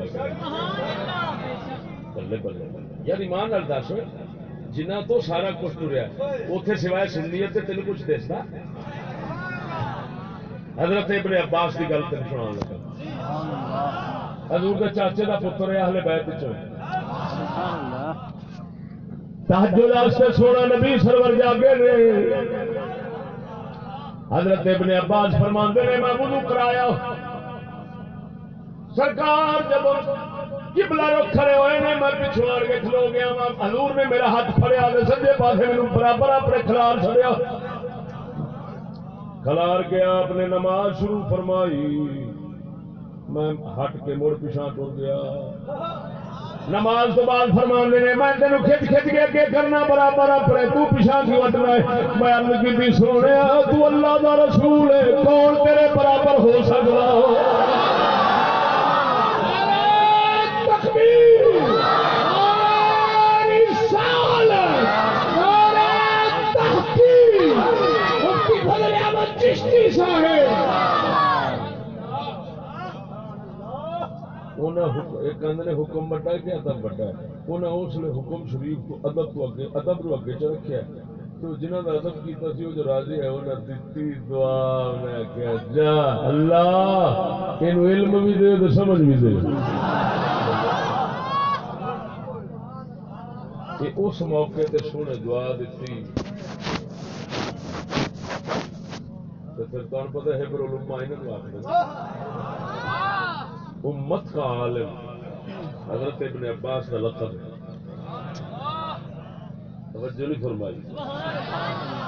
بلے بلے یار ایمان نال دس جنہ تو سارا کچھ ٹریا اتنے سوائے سنیت تے تین کچھ دستا؟ حضرت ابن عباس کی گل تین سنا لگا۔ حضور کے چاچے کا پتر ہے اہل بیت چ سبحان تحجد واسطے سونا نبی سرور جاگے نے۔ حضرت ابن عباس فرماندے نے، میں وضو کرایا۔ سرکار جب قبلہ رخ کھڑے ہوئے نے، میں پچھوں آڑ کے کھلو گیا وا حضور نے میرا ہاتھ پھڑیا تے سجے پاسے مینوں برابر اپنے کھلار چھڑیا۔ کھلار گیا آپ نے نماز شروع فرمائی۔ میں ہٹ کے مڑ پیچھا ٹر گیا۔ نماز تو بعد فرمان نے میں تینوں کھچ کھچ کے اگے کرنا برابر اپنے، تو پیچھا کیوں ہٹ ہے؟ میں عرض کی سونے تو اللہ دا رسول ہے، کون تیرے برابر ہو سکتا؟ ہو تکبیر نعرہ رسالت نعرہ تحقیق مفتی فضل احمد چشتی صاحب! انہیں حکم بڑا ہے کہ ادب بڑا انہیں اس لیے حکم شریف کو ادب تو اگے ادب رو اگے چ رکھیا تو جنہوں نے ادب کیتا سی وہ جو راضی ہے، انہیں دتی دعا۔ میں کہا، جا اللہ ان علم بھی دے تو سمجھ بھی دے۔ کہ اس موقع تے سونے دعا دیتی تو پھر کون پتہ ہے پر علماء انہوں کو آخر امت کا عالم حضرت ابن عباس کا لقب ہے توجہ نہیں فرمائی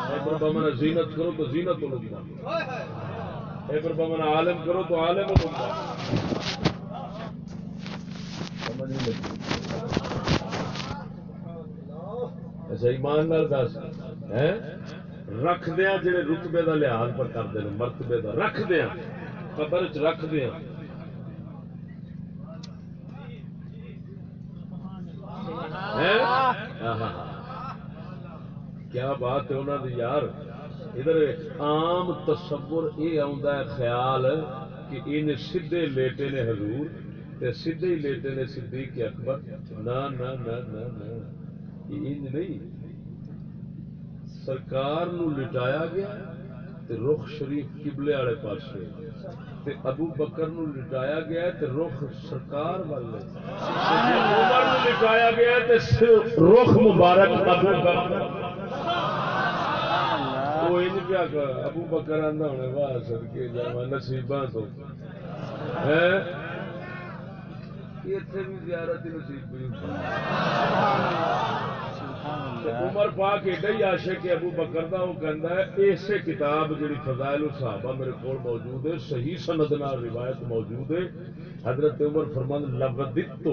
ایک ربا منا زینت کرو تو زینت الامہ ایک ربا منا عالم کرو تو عالم الامہ سمجھ نہیں لگی اچھا ایمان نال دس ہیں رکھ دیا جڑے رتبے دا لحاظ پر کرتے ہیں مرتبے دا رکھ دیا قبر چ رکھ دیا کیا بات ہے انہوں نے یار؟ ادھر عام تصور یہ آتا ہے، خیال کہ ان سیدھے لیٹے نے حضور تے سیدھے ہی لیٹے نے صدیق اکبر۔ نہ نہ نہ نہ نہ انج نہیں۔ سرکار نو لٹایا گیا تے رخ شریف قبلے والے پاسے۔ تے ابو بکر نو لٹایا گیا تے رخ سرکار والے تے عمر نو لٹایا گیا تے رخ مبارک ابو بکر۔ وہ ان کیا کہا ابو بکر آندا ہونے واہ صدقے جاواں نصیباں تو۔ ہیں؟ اتنے بھی زیارت نصیب بھی ہوتی تے عمر پاک ایڈا ہی عاشق ہے ابو بکر دا وہ کہندا ہے اسے کتاب جڑی فضائل الصحابہ میرے کول موجود ہے، صحیح سند نال روایت موجود ہے۔ حضرت عمر فرمان لودت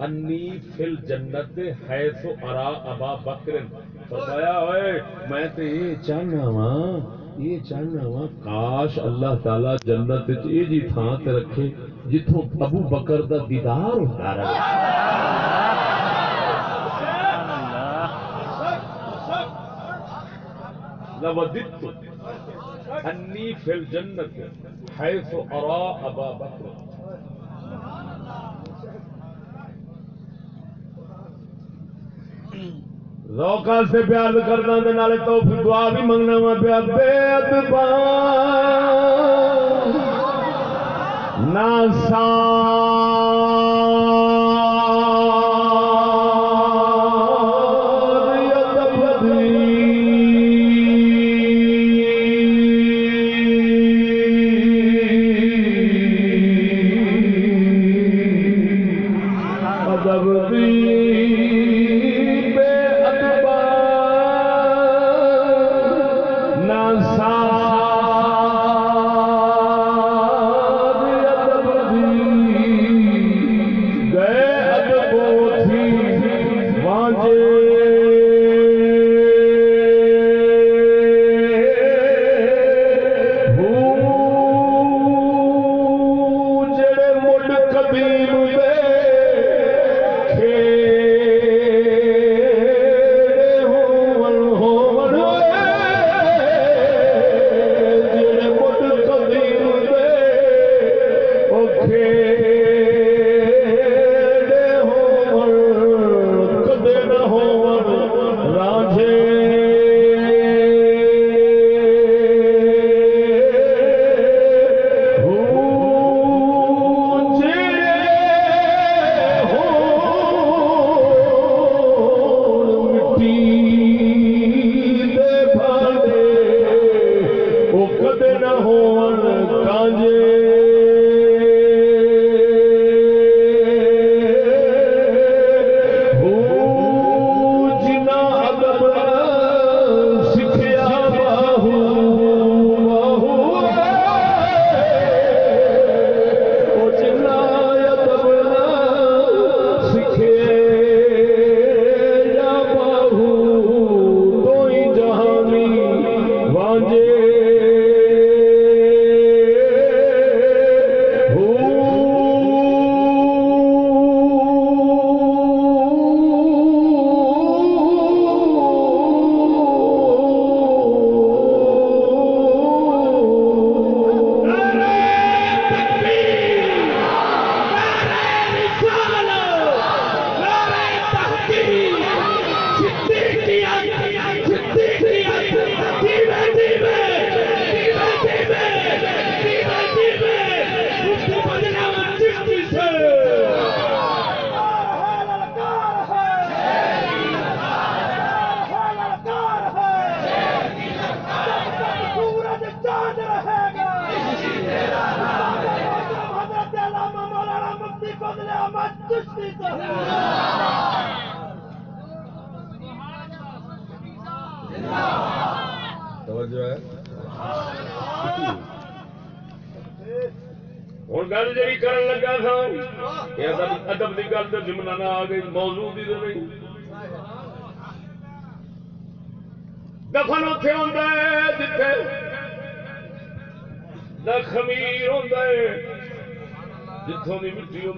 انی فل جنت حیث ارا ابا بکر۔ فرمایا ہوئے میں تے یہ چاہنا وا یہ چاہنا وا کاش اللہ تعالی جنت وچ یہ جی تھاں تے رکھے جتھوں ابو بکر دا دیدار ہوندا رہے۔ لوددت انی فی الجنت حیث ارا ابا بکر۔ روکا سے پیار کرنا دے نالے تو دعا بھی منگنا وا پیا۔ بے ادبا نہ ادب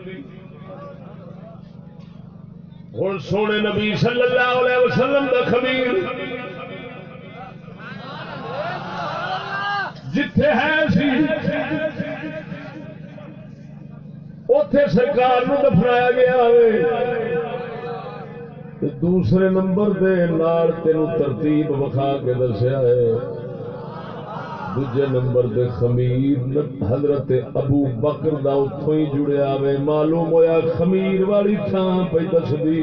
کی ہوں سونے نبی صلی اللہ علیہ وسلم دا خمیر۔ جتھے ہے سی۔ اتے سرکار دفنایا گیا ہوئے دوسرے نمبر دے نال تینو ترتیب وکھا کے دسیا ہے۔ دوجے نمبر دے خمیر حضرت ابو بکر دا اتوں ہی جڑیا وے معلوم ہویا خمیر والی تھان پہ دس دی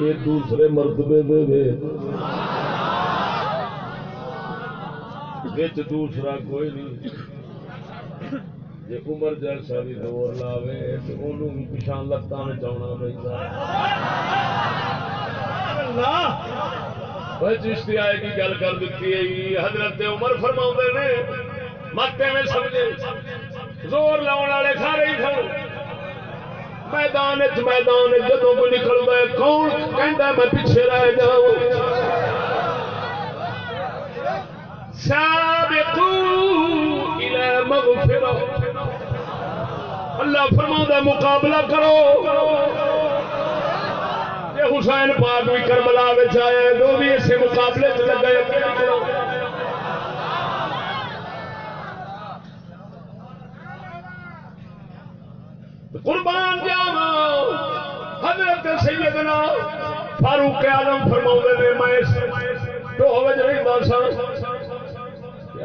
یہ دوسرے مرتبے دے وے۔ وچ دوسرا کوئی نہیں۔ جی عمر جیسا بھی دور لاوے تو انہوں بھی پچھا لتان چاؤنا پہ چشتی آئے کی گل کر دیتی ہے جی۔ حضرت عمر فرما نے ماتے میں سمجھے۔ زور لاؤ والے سارے ہی کھڑے میدان چ میدان جدو کوئی نکلتا ہے، کون کہہ میں پیچھے رہ جاؤں۔ سابقوا الى مغفرة اللہ فرما مقابلہ کرو۔ یہ حسین پاک بھی کربلا آئے جو بھی اسے مقابلے چ لگے قربان جاوا حضرت سیدنا فاروق آلم فرما نے، میں ٹوہ رہی سا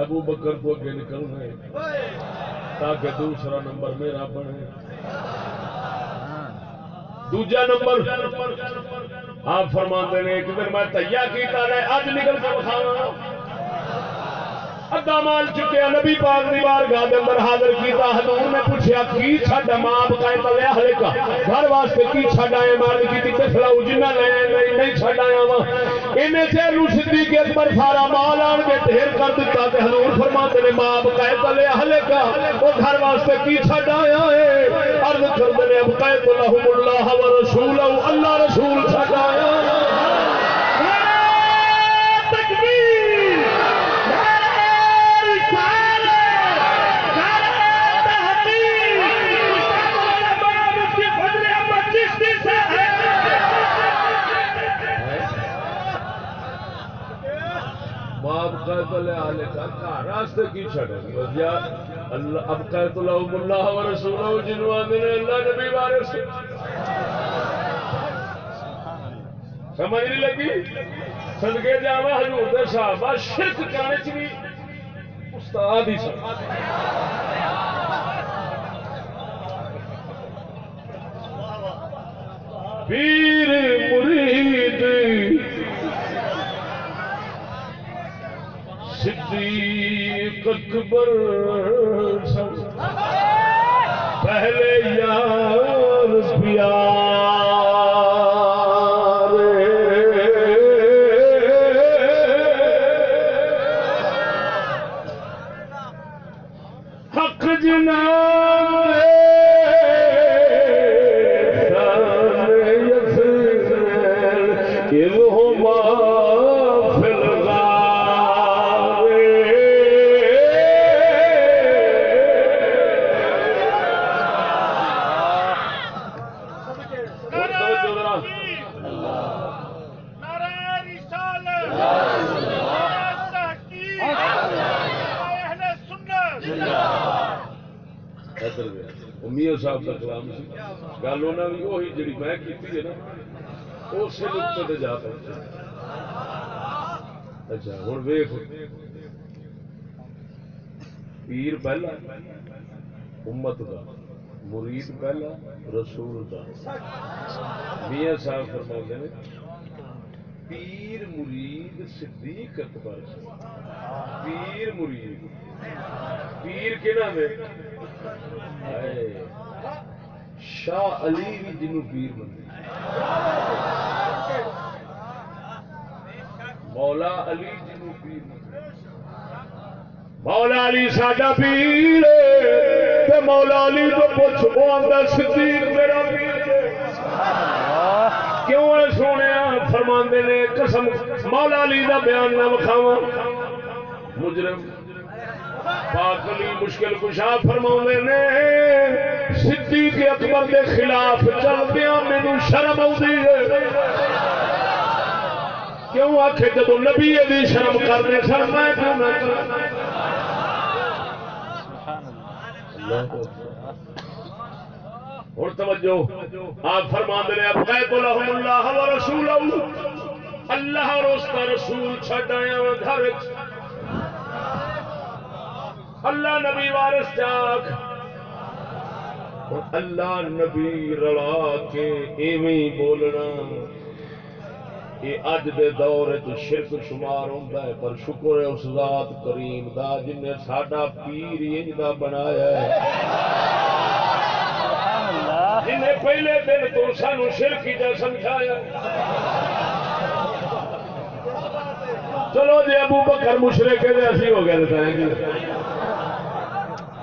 ابو بکر کو اگے نکلنا ہے تاکہ دوسرا نمبر میرا بنے۔ دوجا نمبر آپ فرما نے، ایک دن میں تیا کیتا ہے اج نکل کے بخاوا ادا مال چکیا، نبی پاک دی بارگاہ دے اندر حاضر کیتا، حضور نے پوچھا کی چھڈ ماں بقائے تلے ہلے کا گھر واسطے کی چھڈ آئے، مال کی تے فلاؤ، جنہ لے نہیں نہیں چھڈا آیا وا اینے چیر صدیق اکبر سارا مال آن کے ڈھیر کر دیتا تے حضور فرماتے نے ماں بقائے لے اہل کا وہ گھر واسطے کی چھڈ آیا ہے؟ عرض کر دے اب قائت لهم اللہ و رسول اللہ رسول چھڈ آیا قید اللہ کا راستے کی چھڑے یا جی اللہ، اب قید اللہ اللہ و رسولہ جنوان نے اللہ نبی وارث سمجھ نہیں لگی؟ صدقے جاوا حضور دے صحابہ شرک کرنے چ بھی استاد ہی سن پیر مرید صدیق اکبر سن پہلے یار پیار میں ہے نا اسی نقطے تے جا پہنچے۔ اچھا ہوں ویخ پیر پہلا، امت کا مرید پہلا، رسول کا میاں صاحب فرما نے، پیر مرید صدیق اکبر پیر مرید۔ پیر کے نام ہے شاہ علی بھی جنوں پیر بنے مولا علی جنوں پیر مولا علی ساڈا پیر تے مولا علی تو پوچھ وہ آندا صدیق میرا پیر کیوں سونے فرماندے نے؟ قسم، مولا علی دا بیان نہ وکھاواں۔ مجرم پاک علی مشکل کشا فرماؤں نے، صدیق اکبر دے خلاف چلدیا مینو شرم آئی ہے۔ کیوں آخ جدو نبی دی شرم کرتے سن، میں کیوں نہ اور توجہ، آپ فرما دے اب لهم اللہ و رسول اللہ اور اس کا رسول چھڈ آیا گھر اللہ نبی وارث جاگ۔ اللہ نبی رلا کے ایویں بولنا۔ یہ اج دے دور شرک شمار ہوتا ہے پر شکر ہے اس ذات کریم دا جن نے ساڈا پیر انج دا بنایا ہے۔ جن نے پہلے دن تو سانو شرک ہی جا سمجھایا۔ چلو جی ابو بکر مشرے کے اسی ہو گئے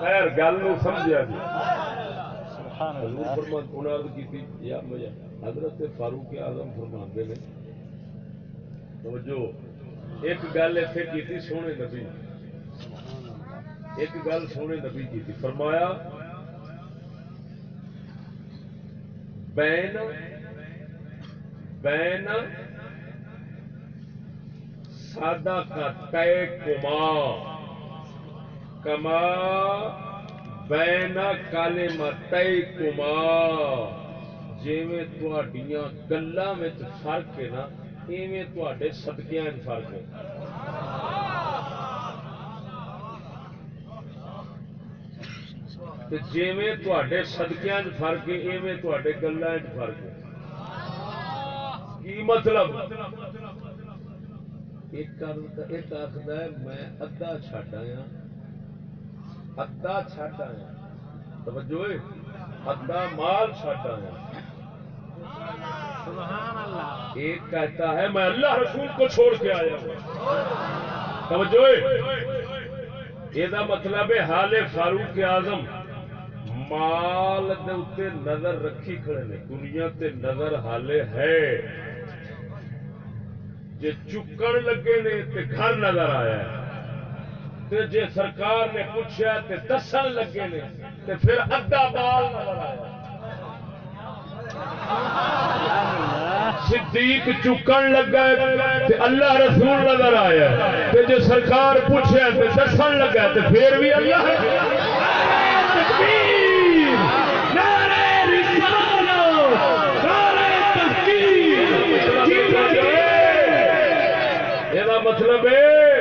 خیر گل نو سمجھا جی۔ حضور فرمان انہوں عرض کی تھی یا مجھے حضرت فاروق اعظم نے۔ توجہ۔ ایک گل اتنے کی تھی سونے نبی۔ ایک گل سونے نبی کی تھی فرمایا بین بین سادہ کا تے کما کما بین کالے متے کما۔ جیویں تہاڈیاں گلاں وچ فرق ہے نا، ایویں تہاڈے صدقیاں وچ فرق ہے۔ تے جیویں صدقیاں وچ فرق ہے، ایویں تہاڈے گلاں وچ فرق ہے۔ کی مطلب؟ ایک آخر میں ادھا چھڈ آیا ادھا چھڈ آیا توجہ ادھا مال چھڈ آیا ایک کہتا ہے میں اللہ رسول کو چھوڑ کے آیا ہوں۔ توجہ یہ مطلب ہے حال فاروق اعظم مال دے اتنے نظر رکھی کھڑے نے۔ دنیا تے نظر حالے ہے۔ جے چکن لگے نے تے گھر نظر آیا ہے۔ تے جے سرکار نے پوچھا تے دسن لگے نے، تے پھر ادھا بال نظر آیا صدیق چکن لگا تے اللہ رسول نظر آیا تے جے سرکار پوچھا تے دسن لگا تے پھر بھی اللہ تکبیر! نعرہ رسالت! نعرہ تحقیق جی! یہ مطلب ہے۔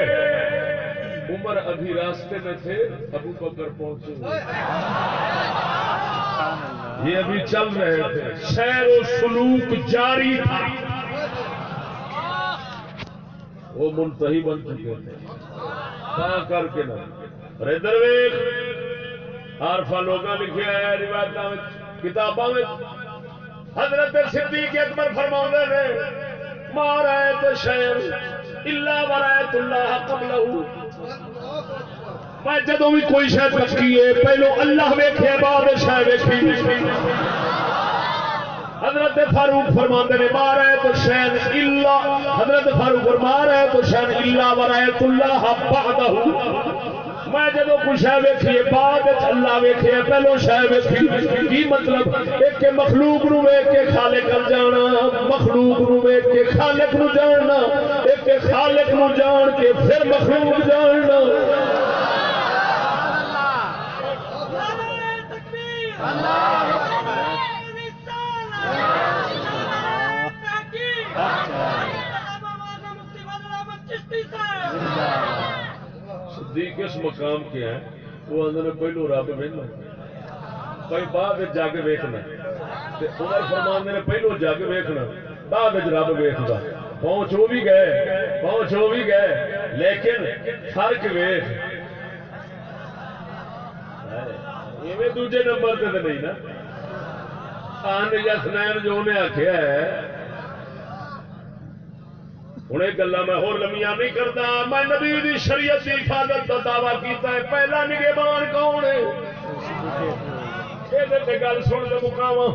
عمر ابھی راستے میں تھے ابو بکر پہنچے ہوئے۔ یہ ابھی چل رہے تھے۔ شیر و سلوک جاری تھا۔ وہ منتہی بن چکے تھے۔ تا کر کے نا ردر ویخ عارفا لوگ لکھے آیا روایت کتاباں حضرت صدیق اکبر فرما نے مار آئے تو شیر اللہ ورایت اللہ قبلہ میں جدو بھی کوئی شاید رکھی ہے، پہلو اللہ ویکھے، بعد شاید ویکھی۔ حضرت فاروق فرماندے نے مار ہے تو شین اللہ حضرت فاروق فرما رہے تو شین اللہ ورایت اللہ بعدہ میں جدو کوئی شہ ویکھیے بعد اللہ ویکھے پہلو شہ ویکھی کی مطلب؟ ایک کے مخلوق نو ویکھ کے خالق کر جانا، مخلوق نو ویکھ کے خالق نو جاننا ایک کے خالق نو جان کے پھر مخلوق جاننا صدیق اس مقام کے ہیں، وہ اندر پہلو رب وہنا کوئی بعد جگ ویکنا عمر فرمان نے پہلو جگ ویکنا بعد رب ویکھدا۔ پہنچ وہ بھی گئے، پہنچ وہ بھی گئے، لیکن فرق ویخ ایویں دوجے نمبر تے نہیں نا۔ ان یسنین جو انہیں آخیا ہے۔ ہوں یہ گلا میں ہو لمیاں نہیں کرتا میں نبی دی شریعت کی حفاظت کا دعوی کیتا ہے۔ پہلا نگہبان کون ہے؟ یہ گل سن کے مکاوا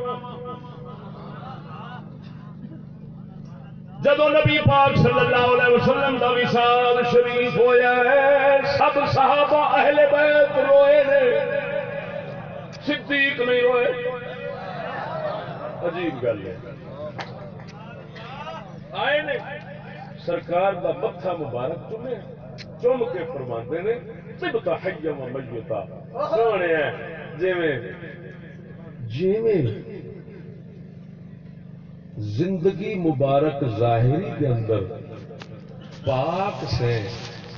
جدو نبی پاک صلی اللہ علیہ وسلم کا وصال شریف ہویا ہے، سب صحابہ اہل بیت روئے نے۔ صدیق نہیں روئے۔ عجیب گل ہے۔ آئے نے۔ سرکار دا متھا مبارک چومے چوم کے فرماندے نے طبتا حیا و میتا سونے جویں جویں زندگی مبارک ظاہری کے اندر پاک سے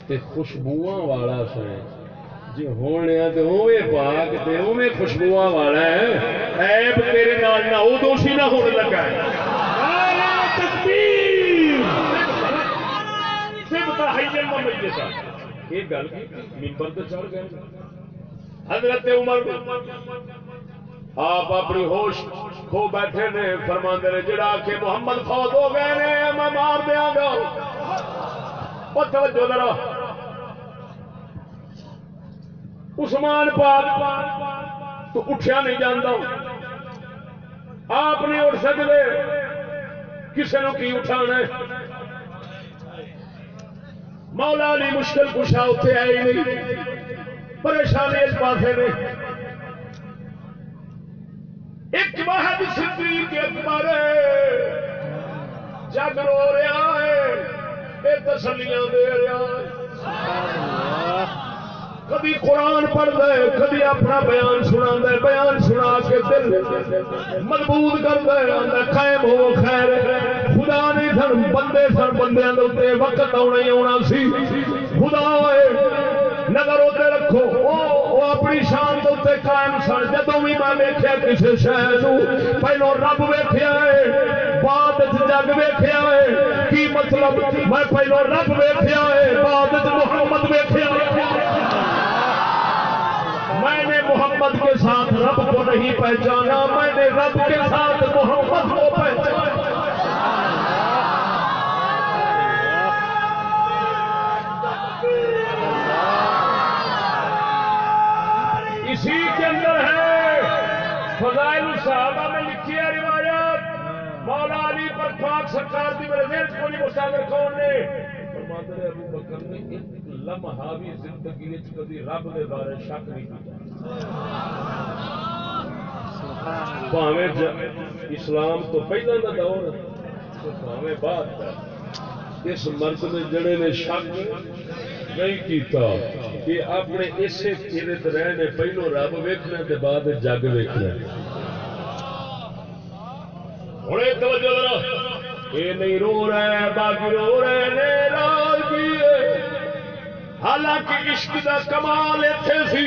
تے خوشبواں والا سے جی ہونے تے اوے پاک تے اوے خوشبواں والا ہے عیب تیرے نال نہ ادو سی نہ ہونے لگا ہے نعرہ تکبیر سبتا حیل و میتا یہ گل کی ممبر تے چڑھ گئے حضرت عمر آپ اپنی ہوش کھو بیٹھے نے فرما نے جڑا کہ محمد فوت ہو گئے نے میں مار دیا گا اور توجہ ذرا عثمان پاک تو اٹھیا نہیں جانتا آپ نہیں اٹھ سکتے کسی نے کی اٹھانا ہے؟ مولا علی مشکل کشا اتنے آئی نہیں۔ پریشانی اس پاسے نے۔ ایک واحد صدیق اکبر جگ رو رہا ہے۔ بے تسلیاں دے رہا ہے۔ کبھی قرآن پڑھ دے کبھی اپنا بیان سنا دے بیان سنا کے دل مضبوط کر دے آندا قائم ہو، خیر خدا نہیں سن، بندے سن، بندیاں دے وقت آنا ہی آنا سی۔ خدا ہوئے نظر اتنے رکھو۔ وہ اپنی شان کے اتنے قائم سن۔ جدو بھی میں ویخیا کسی شہر پہلو رب ویخیا ہے، بعد جگ ویخیا ہے۔ کی مطلب؟ میں پہلو رب ویخیا ہے، بعد محمد ویخیا ہے۔ میں نے محمد کے ساتھ رب کو نہیں پہچانا، میں نے رب کے ساتھ محمد کو پہچانا۔ اسی کے اندر ہے، فضائل صحابہ میں لکھی ہے روایت، مولا علی پر پاک سرکار دی میرے کو نہیں مستقر کون نے؟ فرماتے ہیں ابو بکر نے۔ لمحہ بھی زندگی کبھی رب دے بارے شک نہیں کیتا۔ پاویں اسلام تو پہلا دا دور پاویں بعد دا اس مرد نے جڑے نے شک نہیں کیتا، کہ اپنے اسے ارد رہنے پہلو رب ویکھنا تے بعد جگ ویکھنا۔ ہوں توجہ ذرا، یہ نہیں رو رہے، باقی رو رہے نے راز کی حالانکہ عشق دا کمال اتنے سی۔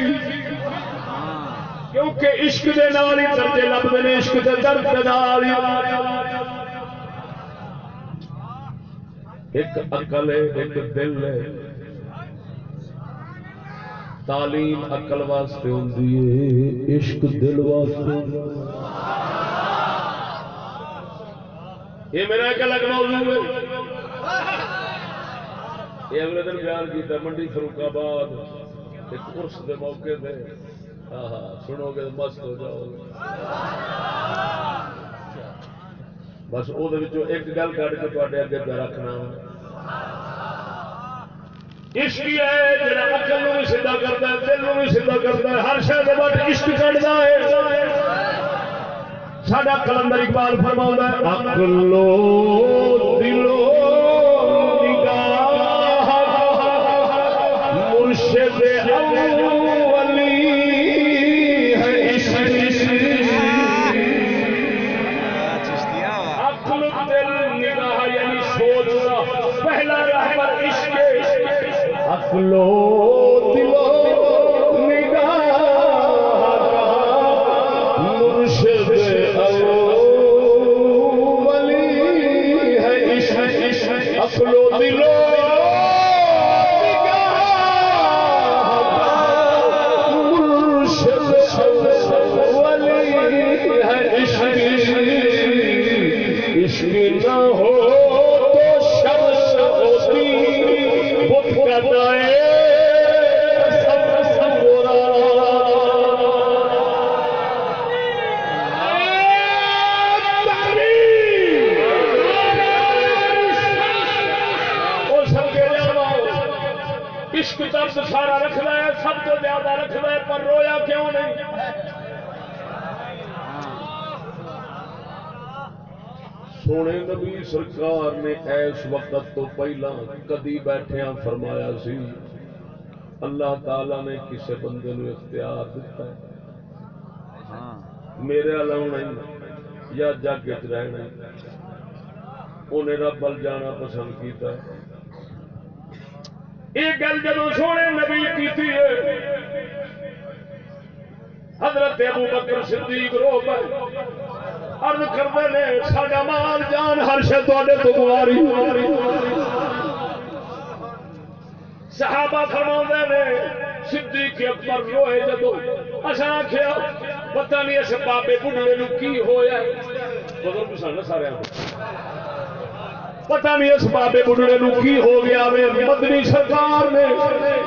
کیونکہ عشق دے نال ہی درجے لبتے نے، عشق دے درد دے نال ہی۔ ایک عقل ہے، ایک دل ہے۔ تعلیم عقل واسطے ہوندی ہے، عشق دل واسطے یہ میرا ایک الگ موضوع ہے۔ یہ اگلے دن بیان کیتا منڈی فروخ آباد، ایک عرس دے موقع دے ہاں سنو گے مست ہو جاؤ گے۔ بس وہ ایک گل کٹ کے تے اگے پہ رکھنا۔ عشق ہے، جڑا عقل نو بھی سیدھا کرتا ہے، دل نو بھی سیدھا کرتا ہے، ہر شہر کے بعد عشق ہے۔ ساڈا کلندر اقبال فرما ہے دلو سرکار نے اس وقت تو پہلا کدی بیٹھیا فرمایا سی۔ اللہ تعالی نے کسی بندے نو اختیار دیتا ہے۔ میرے لاؤنا یا جگ چ رہنا انہیں رب ول جانا پسند کیتا ہے۔ یہ گل جب سونے نبی کی حضرت ابو بکر صدیق رو پر ارد کرتے نے ساڈا مال جان ہر شے تو گواری صحابہ فرما نے، صدیق اکبر روئے جدو پتہ نہیں اس بابے بڑھڑے نو کی ہویا بزرگ سن سارے پتہ نہیں اس بابے بڑھڑے نو کی ہو گیا وے۔ مدنی سرکار نے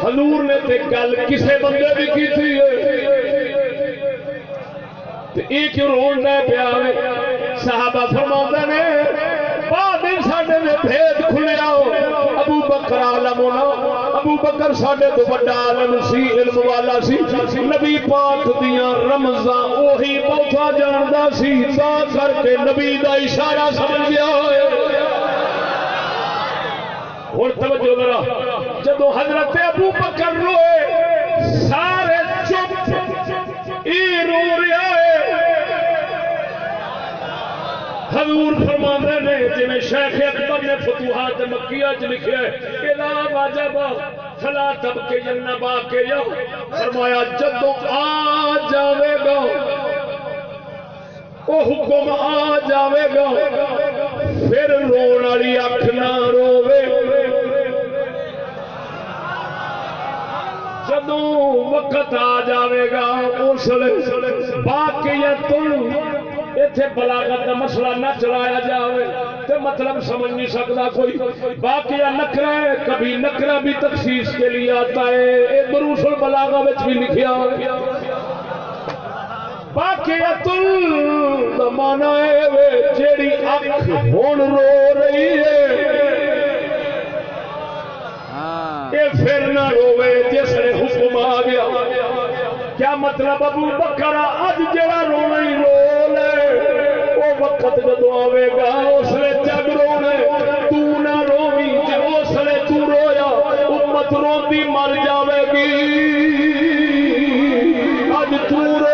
حضور نے تے گل کسے بندے بھی کی یہ کیوں رون دے پیا وے صحابہ فرما نے بعد ساڈے نے بھید کھلیا ابو بکر عالم ہونا ابو بکر ساڈے تو بڑا عالم سی علم والا سی نبی پاک دیاں رمضاں وہی بہتا جاندا سی تا کر کے نبی دا اشارہ سمجھ گیا ہوئے ہوں توجہ ذرا جدو حضرت ابو بکر روئے سارے چپ ای رو رہا ہے حضور فرماندے نے، جویں شیخ اکبر نے فتوحات مکیہ چ لکھیا ہے الا واجب، فلا تب کے جنبا کے یو فرمایا جدو آ جاوے گا، او حکم آ جاوے گا، پھر رون والی اکھ نہ روے جدو وقت آ جاوے گا، اس لیے باقی اتنے بلاغت کا مسئلہ نہ چلایا جائے تو مطلب سمجھ نہیں سکتا کوئی باقی نکرا ہے کبھی نکرا بھی تخصیص کے لیے آتا ہے یہ بروسل بلاغا بھی لکھا باقی مانا ہے جیڑی اکھ ہوں رو رہی ہے پھر نہ روے جس نے حکم آ گیا کیا مطلب ابو بکرا اج جڑا رونا ہی رو وقت جدو آئے گا اس لیے جگ رونا تو روی جی اس رویا، امت روندی مر جاوے گی اج تو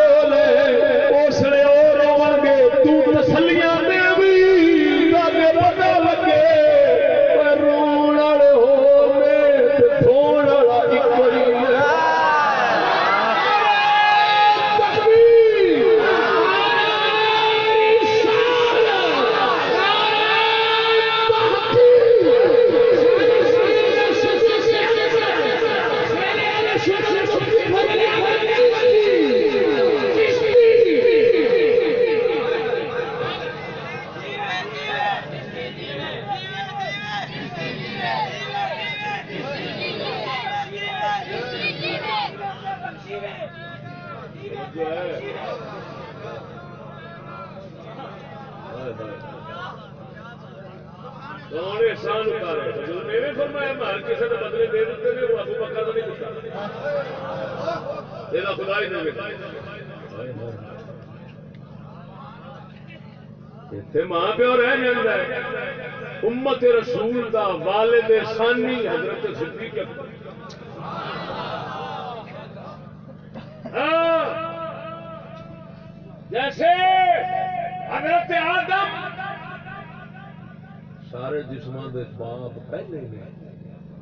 امت رسول دا والد ثانی حضرت صدیق ہاں۔ جیسے حضرت آدم۔ سارے جسموں کے باپ پہلے نے،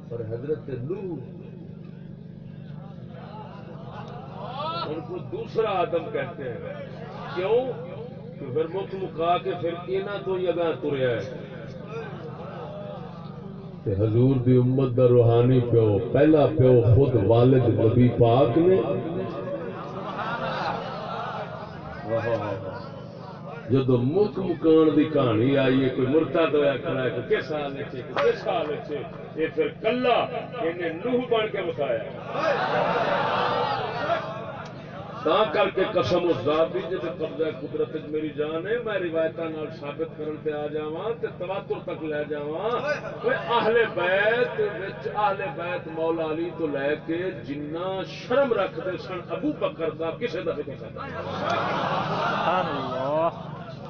پر حضرت نوح۔ ان کو دوسرا آدم کہتے ہیں۔ کیوں؟ کہ پھر مک مکا کے پھر یہاں تو ہی اگاں تریا ہے۔ تے حضور دی امت دا روحانی پیو، پہلا پیو خود والد نبی پاک نے۔ جب مک مکان دی کہانی آئی ہے کوئی مرتا دیا کھڑا ہے کہ کس حال اچھے کس حال اچھے یہ پھر کلا انہیں نوح بن کے بتایا تا کر کے قسم اس ذات دی جے قبضہ قدرت میری جان ہے، میں روایتاں نال ثابت کرن تے آ جاواں تے تواتر تک لے جاواں۔ اوے اہل بیت وچ اہل بیت مولا علی تو لے کے جنہ شرم رکھدے سن ابو بکر دا، کسے دا بھی نہیں کردا سبحان اللہ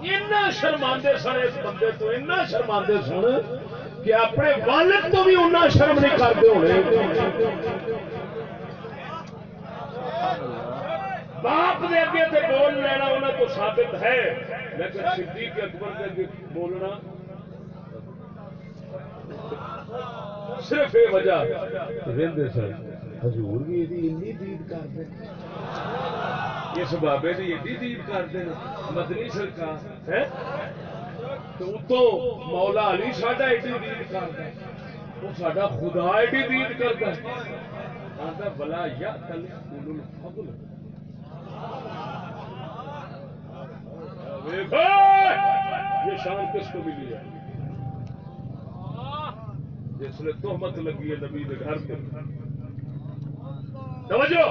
اتنا شرماندے سن، اس بندے تو اتنا شرماندے سن کہ اپنے والد تو بھی اتنا شرم نہیں کرتے ہونے۔ باپ دے اگے تے بول لینا انہاں تو ثابت ہے۔ لیکن صدیق اکبر دے اگے بولنا۔ صرف یہ وجہ۔ رہندے سن حضور بھی یہ انی دید کرتے اس بابے کی ایڈی دید کرتے ہیں مدنی سرکار ہے؟ تو اتوں مولا علی ساڈا ایڈی دید کرتا ہے وہ ساڈا خدا ایڈی دید کرتا ہے آتا بلا یا تل اولو الفضل۔ یہ شان کس کو ملی ہے؟ جس نے تہمت لگی ہے نبی کے گھر پہ توجہ!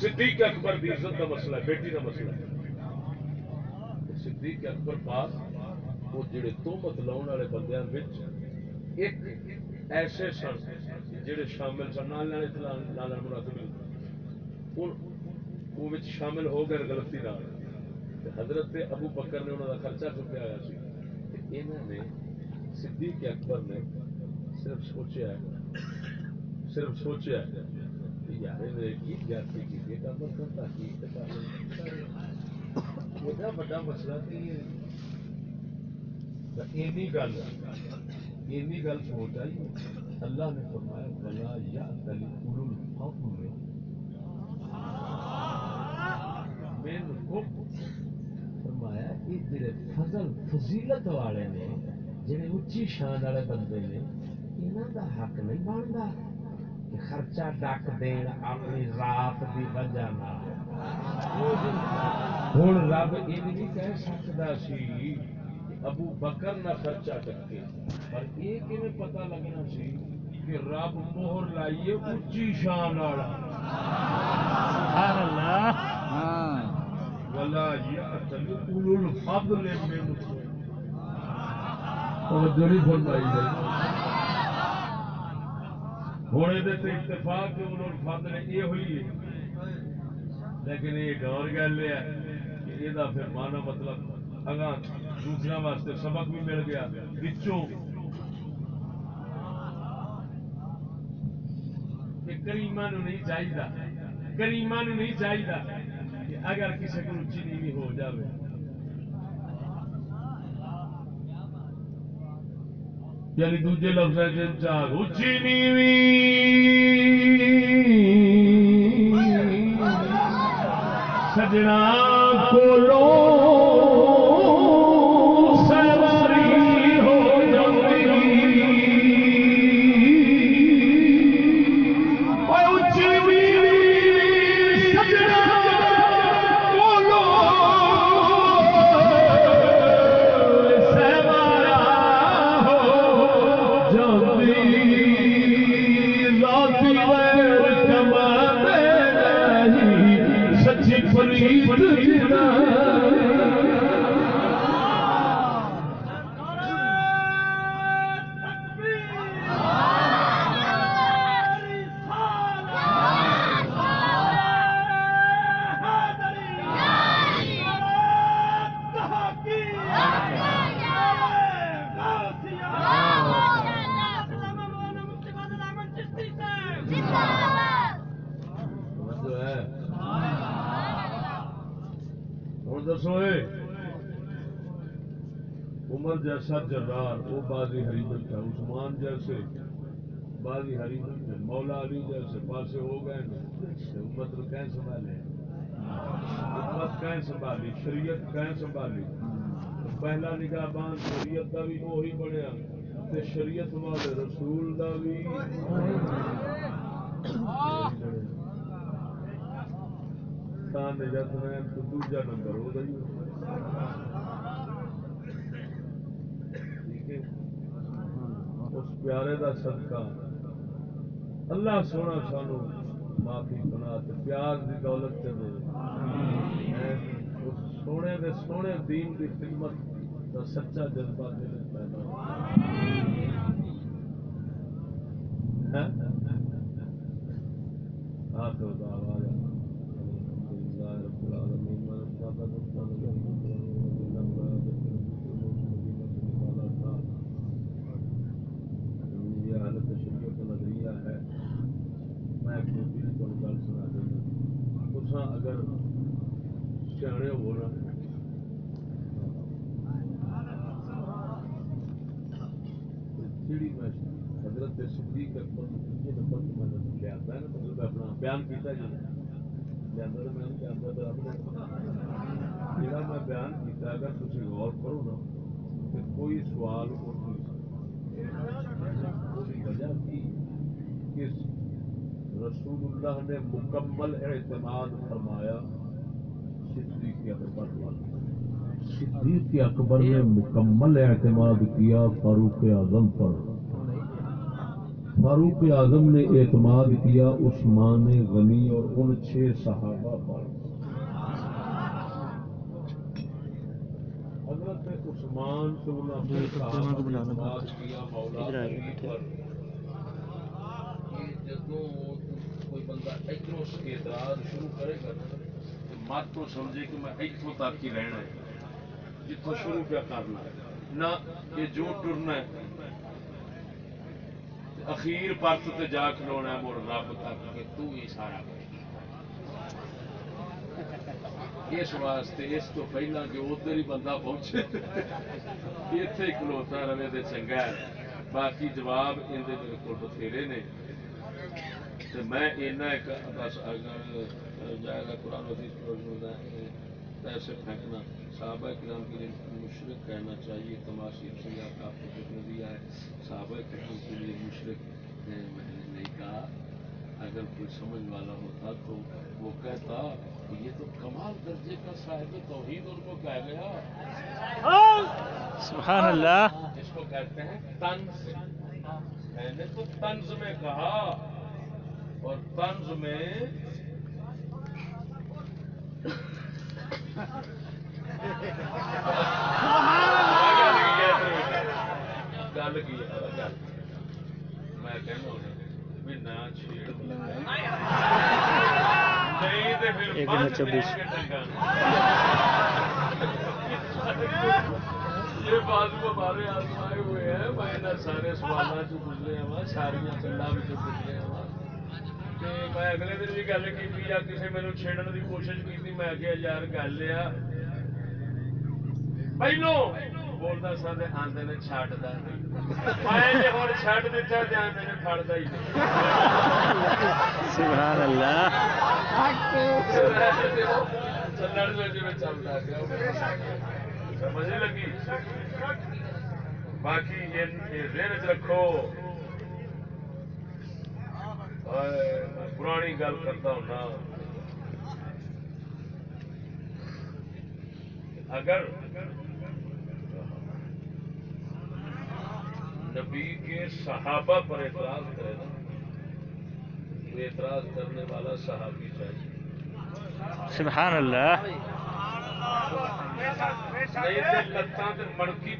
صدیق اکبر دی عزت کا مسئلہ ہے، بیٹی کا مسئلہ ہے۔ صدیق اکبر پاس وہ جڑے تہمت لاؤن والے بندیاں وچ ایک ایسے سن جڑے شامل سن، نال نال مناسب وہ شامل ہو گئے غلطی نال؟ حضرت ابو بکر نے انہوں کا خرچہ چکیا ہوا سی۔ انہوں نے صدیق اکبر نے صرف سوچیا صرف سوچیا یار کی جاتی کی یہ کام بڑا بڑا مسئلہ اینی گل اینی گل سوچ آئی اللہ نے فرمایا بلا یا تلی الفضل من کو فرمایا کہ جڑے فضل فضیلت والے نے جڑے اچھی شان والے بندے نے انہاں دا حق نہیں بندا کہ خرچہ ڈک دین اپنی رات دی وجہ نال۔ ہوں رب یہ نہیں کہہ سکتا سی ابو بکر نہ خرچہ ڈکے پر یہ کیویں پتہ لگنا سی کہ رب مہر لائیے اچھی شان والا۔ سبحان اللہ۔ ولا الفضل منكم توجہ نہیں فرمائی گئی ہوں یہ اتفاق یہ ہوئی ہے۔ لیکن یہ گور گل ہے کہ یہ پھر مانا مطلب اگاں دوسرا واسطے سبق بھی مل گیا۔ بچوں۔ کریما نہیں چاہیے کریما نہیں چاہیے کہ اگر کسی کو اچھی نیوی ہو جاوے۔ یعنی دوجے لفظ ہے چار۔ اچھی نیوی سجنا کولو بازی مولا علی جیسے پاسے ہو گئے نا امت کو کہیں سنبھالے۔ امت کہیں سنبھالی، شریعت کہیں سنبھالی۔ پہلا نگاہ بان شریعت کا بھی وہی بنیا تے شریعت والے رسول دا بھی۔ تان نجات میں تو دوجا نمبر ہو گئی۔ ٹھیک ہے؟ اس پیارے دا صدقہ۔ اللہ سونا سانو معافی بنا تے پیار دی دولت تے دے۔ اس سونے دے سونے دین دی خدمت دا سچا جذبہ دل پیدا۔ ہو آخر دعوانا الحمد لله رب العالمين ونصرف الرحمن الرحيم یہ حالت شریعت نظریہ ہے میں ایک دوسری کو گل سنا دینا تساں اگر سیانے ہو نا جیڑی میں حضرت صدیق اکبر کے نمبر کو میں نے لیا ہے نا مطلب اپنا بیان کیتا جی۔ لیا تو میں نے کیا تو اپنے جڑا میں بیان کیتا اگر تسی غور کرو نا، کہ کوئی سوال اٹھ نہیں سکتا کی وجہ کی کہ رسول اللہ نے مکمل اعتماد فرمایا؟ صدیق اکبر پر صدیق اکبر نے مکمل اعتماد کیا، فاروق اعظم پر۔ فاروق اعظم نے اعتماد کیا عثمان غنی اور ان چھ صحابہ پر۔ حضرت عثمان سے انہوں نے صحابہ نے اعتماد کیا مولا علی پر کہ جدوں کوئی بندہ ادھروں سے اعتراض شروع کرے گا نا تو مت تو سمجھے کہ میں اتوں تک ہی رہنا ہے جتوں شروع کیا کرنا ہے۔ نہ کہ جو ٹرنا ہے اخیر پرت تے جا کھلونا ہے، مڑ رب تک کہ تو ہی سارا کچھ اس واسطے اس تو پہلا کہ ادھر ہی بندہ پہنچے اتے کھلوتا رہے تو چنگا ہے۔ باقی جواب اندر میرے کو بتھیرے نے۔ تو میں اینا ایک بس جائے گا قرآن حدیث پیسے پھینکنا۔ صحابہ کرام کے لیے مشرق کہنا چاہیے تماشیر سے آپ کو دیا ہے؟ صحابہ کرام کے لیے مشرق میں نے نہیں کہا۔ اگر کوئی سمجھ والا ہوتا تو وہ کہتا کہ یہ تو کمال درجے کا صاحب توحید ان کو کہہ گیا۔ سبحان اللہ۔ جس کو کہتے ہیں طنز۔ میں نے تو طنز میں کہا۔ اور طنز میں گل کی میں کہنا ایک نہ یہ ہمارے آزمائے ہوئے ہیں میں سارے سوالوں گزرے ہوا ساری گلوں میں گزرے ہوا میں اگلے دن بھی گل کی یا کسی میرے چھیڑن کی کوشش کی میں آخیا یار گل آ پہلو بولتا سا تے آندے نے چھڈدا نہیں میں جے ہن چھڈ دتا تے آندے نے پھڑدا ہی نہیں سبحان اللہ چلن میں جی چلتا گیا سمجھ لگی باقی یہ ذہن چ رکھو پرانی گل کرتا ہوں اگر نبی کے صحابہ پر اعتراض کرے نا تو اعتراض کرنے والا صحابی چاہیے۔ سبحان اللہ۔ مڑکی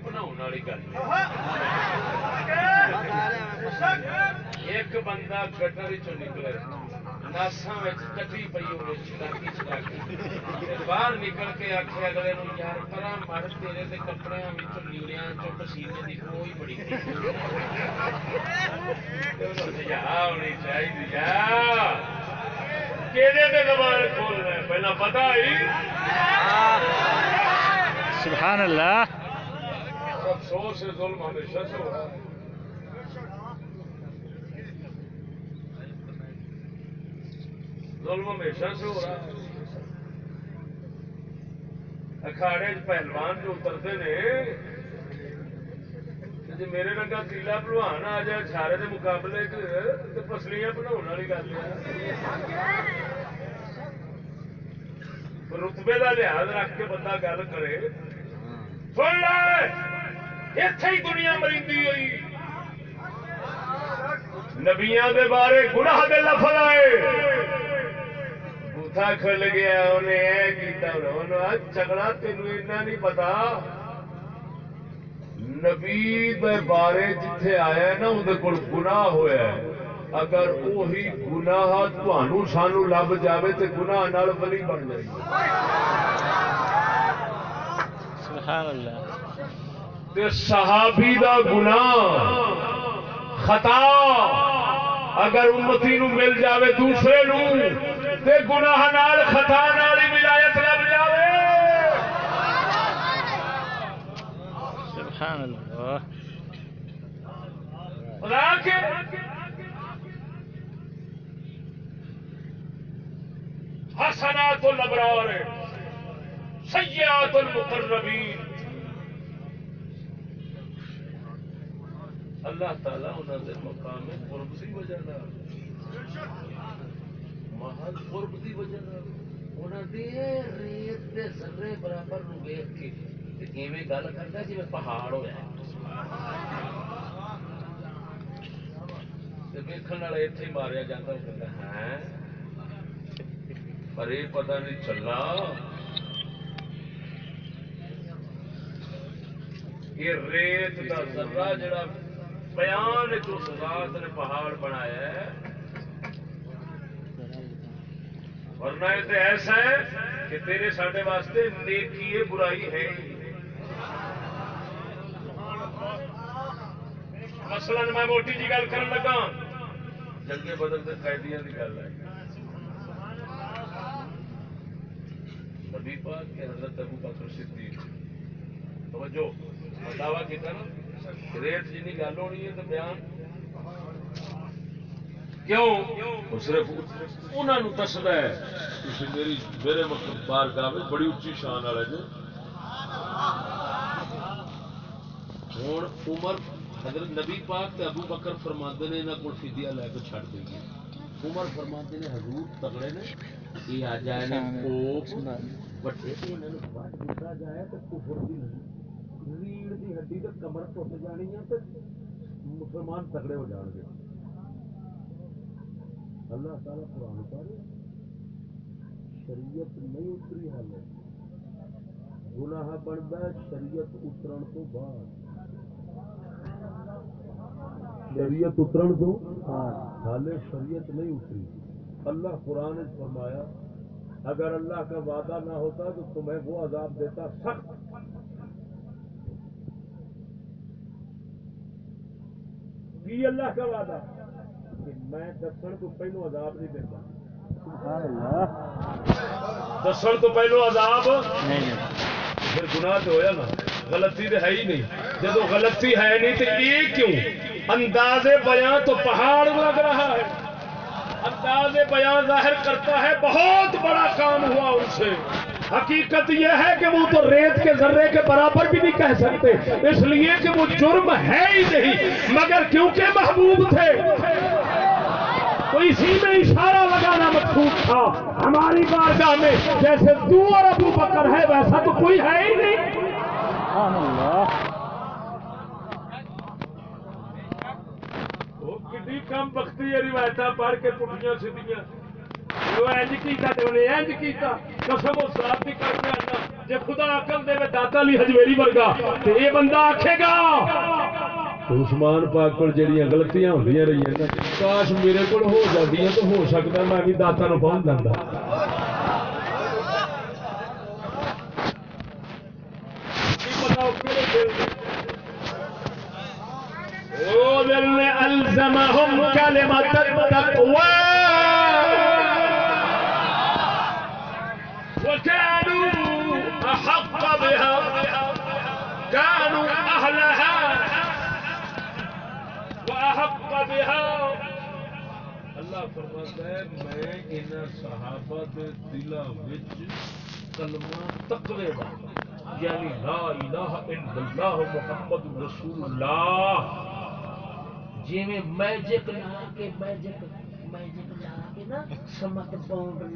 ایک بندہ گٹر چ نکلے۔ ناساں وچ کٹی چلاکی چلاکی باہر نکل کے اگلے یار پرا مر تیرے پسینے کوئی بڑی ہونی چاہیے کہڑے کھولنا ہے پہلا پتہ ہی سبحان اللہ افسوس ظلم ہمیشہ سے ہو رہا ہے ظلم ہمیشہ سے ہو رہا ہے۔ اکھاڑے پہلوان جو اترتے نے جی میرے رنگا تیلا پلوان آ جائے سارے دے مقابلے چ پسلیاں بناؤ والی گل ہے۔ رتبے کا لحاظ رکھ کے بندہ گل کرے۔ سن لے اتے ہی دنیا مریندی ہوئی۔ نبیاں دے بارے گناہ دے لفظ آئے۔ متھا کھل گیا انہیں اے کیتا تینوں اتنا نہیں پتا نبی دے بارے جتھے آیا نا اندر کول گناہ ہویا ہے اگر وہی گناہ تھانوں سانو لب جاوے تے گناہ نال ولی بن جائے سبحان اللہ تے صحابی دا گناہ خطا اگر امتی نو مل جاوے دوسرے نو تے گناہ نال خطا نال ہی ولایت لب جاوے۔ سبحان اللہ۔ کے۔ حسنات الابرار سیئات المقربین۔ اللہ تعالیٰ انہوں نے مقام قرب دی وجہ محل قرب دی وجہ انہوں نے ریت دے ذرے برابر نو ویکھ کے ایویں گل کردا جویں پہاڑ ہویا تے ویکھن والا ایتھے ہی ماریا جاتا ہے۔ پر یہ پتہ نہیں چلا۔ یہ ریت دا ذرہ جڑا بیان جو ذات نے پہاڑ بنایا ہے ورنہ یہ تو ایسا ہے کہ تیرے ساڈے واسطے نیکی ہے، برائی ہے ہی۔ مثلا میں موٹی جی گل کرن لگا۔ جنگے بدل کے قیدیاں کی گل ہے۔ نبی پاک کے حضرت ابو بکر صدیق۔ توجہ، دعویٰ کیتا نا؟ ریت جنی گل ہونی ہے تو بیان کیوں؟ وہ صرف انہوں نے دستا ہے۔ تسی میری میرے مطلب بار گاہ بڑی اچھی شان والے جی۔ ہوں عمر حضرت نبی پاک تے ابو بکر فرماندے نے انہاں کول فدیہ لے کے چھڈ دئیے عمر فرماندے نے حضور تگڑے نے یہ آ جائے نے کوپ بٹے انہاں نوں وڈ دتا جائے تے کفر دی نہیں ریڑھ دی ہڈی تے کمر ٹوٹ جانی ہے تے مسلمان تگڑے ہو جان گے۔ اللہ تعالیٰ قرآن پر شریعت نہیں اتری حال گناہ بنتا ہے شریعت اترن تو بعد۔ شریعت اترن تو حالے شریعت نہیں اتری۔ اللہ قرآن فرمایا، اگر اللہ کا وعدہ نہ ہوتا تو تمہیں وہ عذاب دیتا سخت۔ کی اللہ کا وعدہ۔ میں دسن تو پہلو عذاب نہیں دیتا دسن تو پہلو عذاب؟ پھر گناہ تو ہویا نا۔ غلطی تو ہے ہی نہیں۔ جب غلطی ہے نہیں تو یہ کیوں؟ انداز بیان تو پہاڑ لگ رہا ہے۔ انداز بیان ظاہر کرتا ہے بہت بڑا کام ہوا ان سے۔ حقیقت یہ ہے کہ وہ تو ریت کے ذرے کے برابر بھی نہیں کہہ سکتے۔ اس لیے کہ وہ جرم ہے ہی نہیں۔ مگر کیونکہ محبوب تھے تو اسی میں اشارہ لگانا مقصود تھا۔ ہماری بارگاہ میں جیسے تو اور ابو بکر ہے، ویسا تو کوئی ہے ہی نہیں۔ اللہ۔ کتنی کم بختی روایت پڑھ کے پٹھیاں سیدیاں جو انج کیتا تے انہیں انج کیتا۔ قسم و صاحب بھی کر کے آنا جے خدا عقل دے میں داتا علی حجویری ورگا، تے یہ بندہ آکھے گا عثمان پاک کو جڑیاں غلطیاں ہوندیاں رہی ہیں کاش میرے کو ہو جاتی ہیں تو ہو سکدا، میں بھی داتا نو پہنچ جاتا دلاں وچ کلمہ تقوی دا یعنی لا الہ الا اللہ محمد رسول اللہ۔ میجک لا کے میجک میجک لا کے نا سمت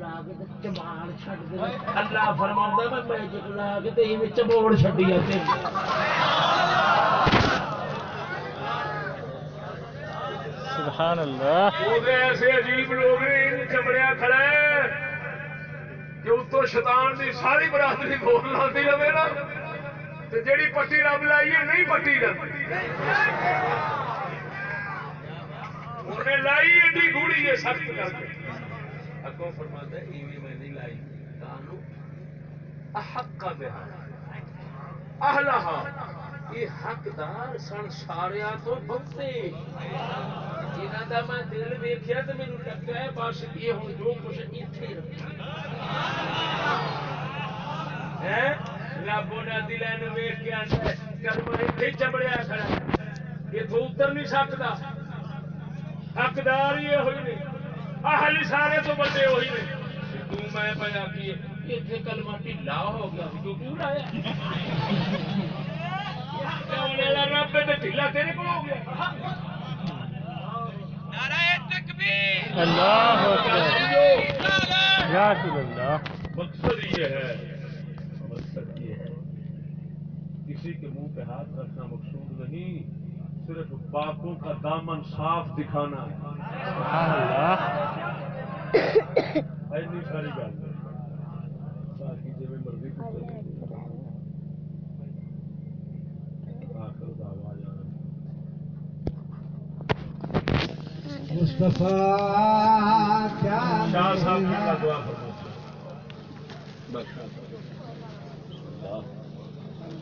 لا کے تے چباڑ چھڈ دے اللہ فرماندا میں میجک لا کے تے ایویں چبوڑ چھڈی تے۔ سبحان اللہ۔ وہ ایسے عجیب لوگ ان چمڑیا کھڑا ہے کہ اتو شیطان دی ساری برادری بول لاتی رہے نا۔ تے جیڑی پٹی رب لائی ہے نہیں پٹی رب۔ انہیں لائی ایڈی گوڑی ہے سخت کر کے اگوں فرماتا ہے، ایویں میں نہیں لائی۔ کانو احق کا بہا۔ اہلہا۔ یہ حقدار سن ساریا تو بہتے جنہاں دا میں دل ویکھیا تے مینوں لگا ہے، بس یہ ہن جو کچھ ایتھے رکھا ہے؟ رب نے دل نو کے آندا ہے، کلمہ چبڑیا کھڑا یہ تو اتر نہیں سکدا۔ حقدار ہی ہوئی نے، اہل سارے تو بڑے ہوئی نے۔ تو میں پیا کی اتنے کلمہ ڈھیلا ہو گیا، تو تو لایا ڈھیلا تیرے کو ہو گیا اللہ اکبر۔ یا رسول اللہ۔ مقصد یہ ہے مقصد یہ ہے کسی کے منہ پہ ہاتھ رکھنا مقصود نہیں صرف پاپوں کا دامن صاف دکھانا۔ ہے اللہ۔ اینی ساری گل ہے باقی جی مرضی کو چلے آخر دعوا جانا شاہ صاحب کی کا دعا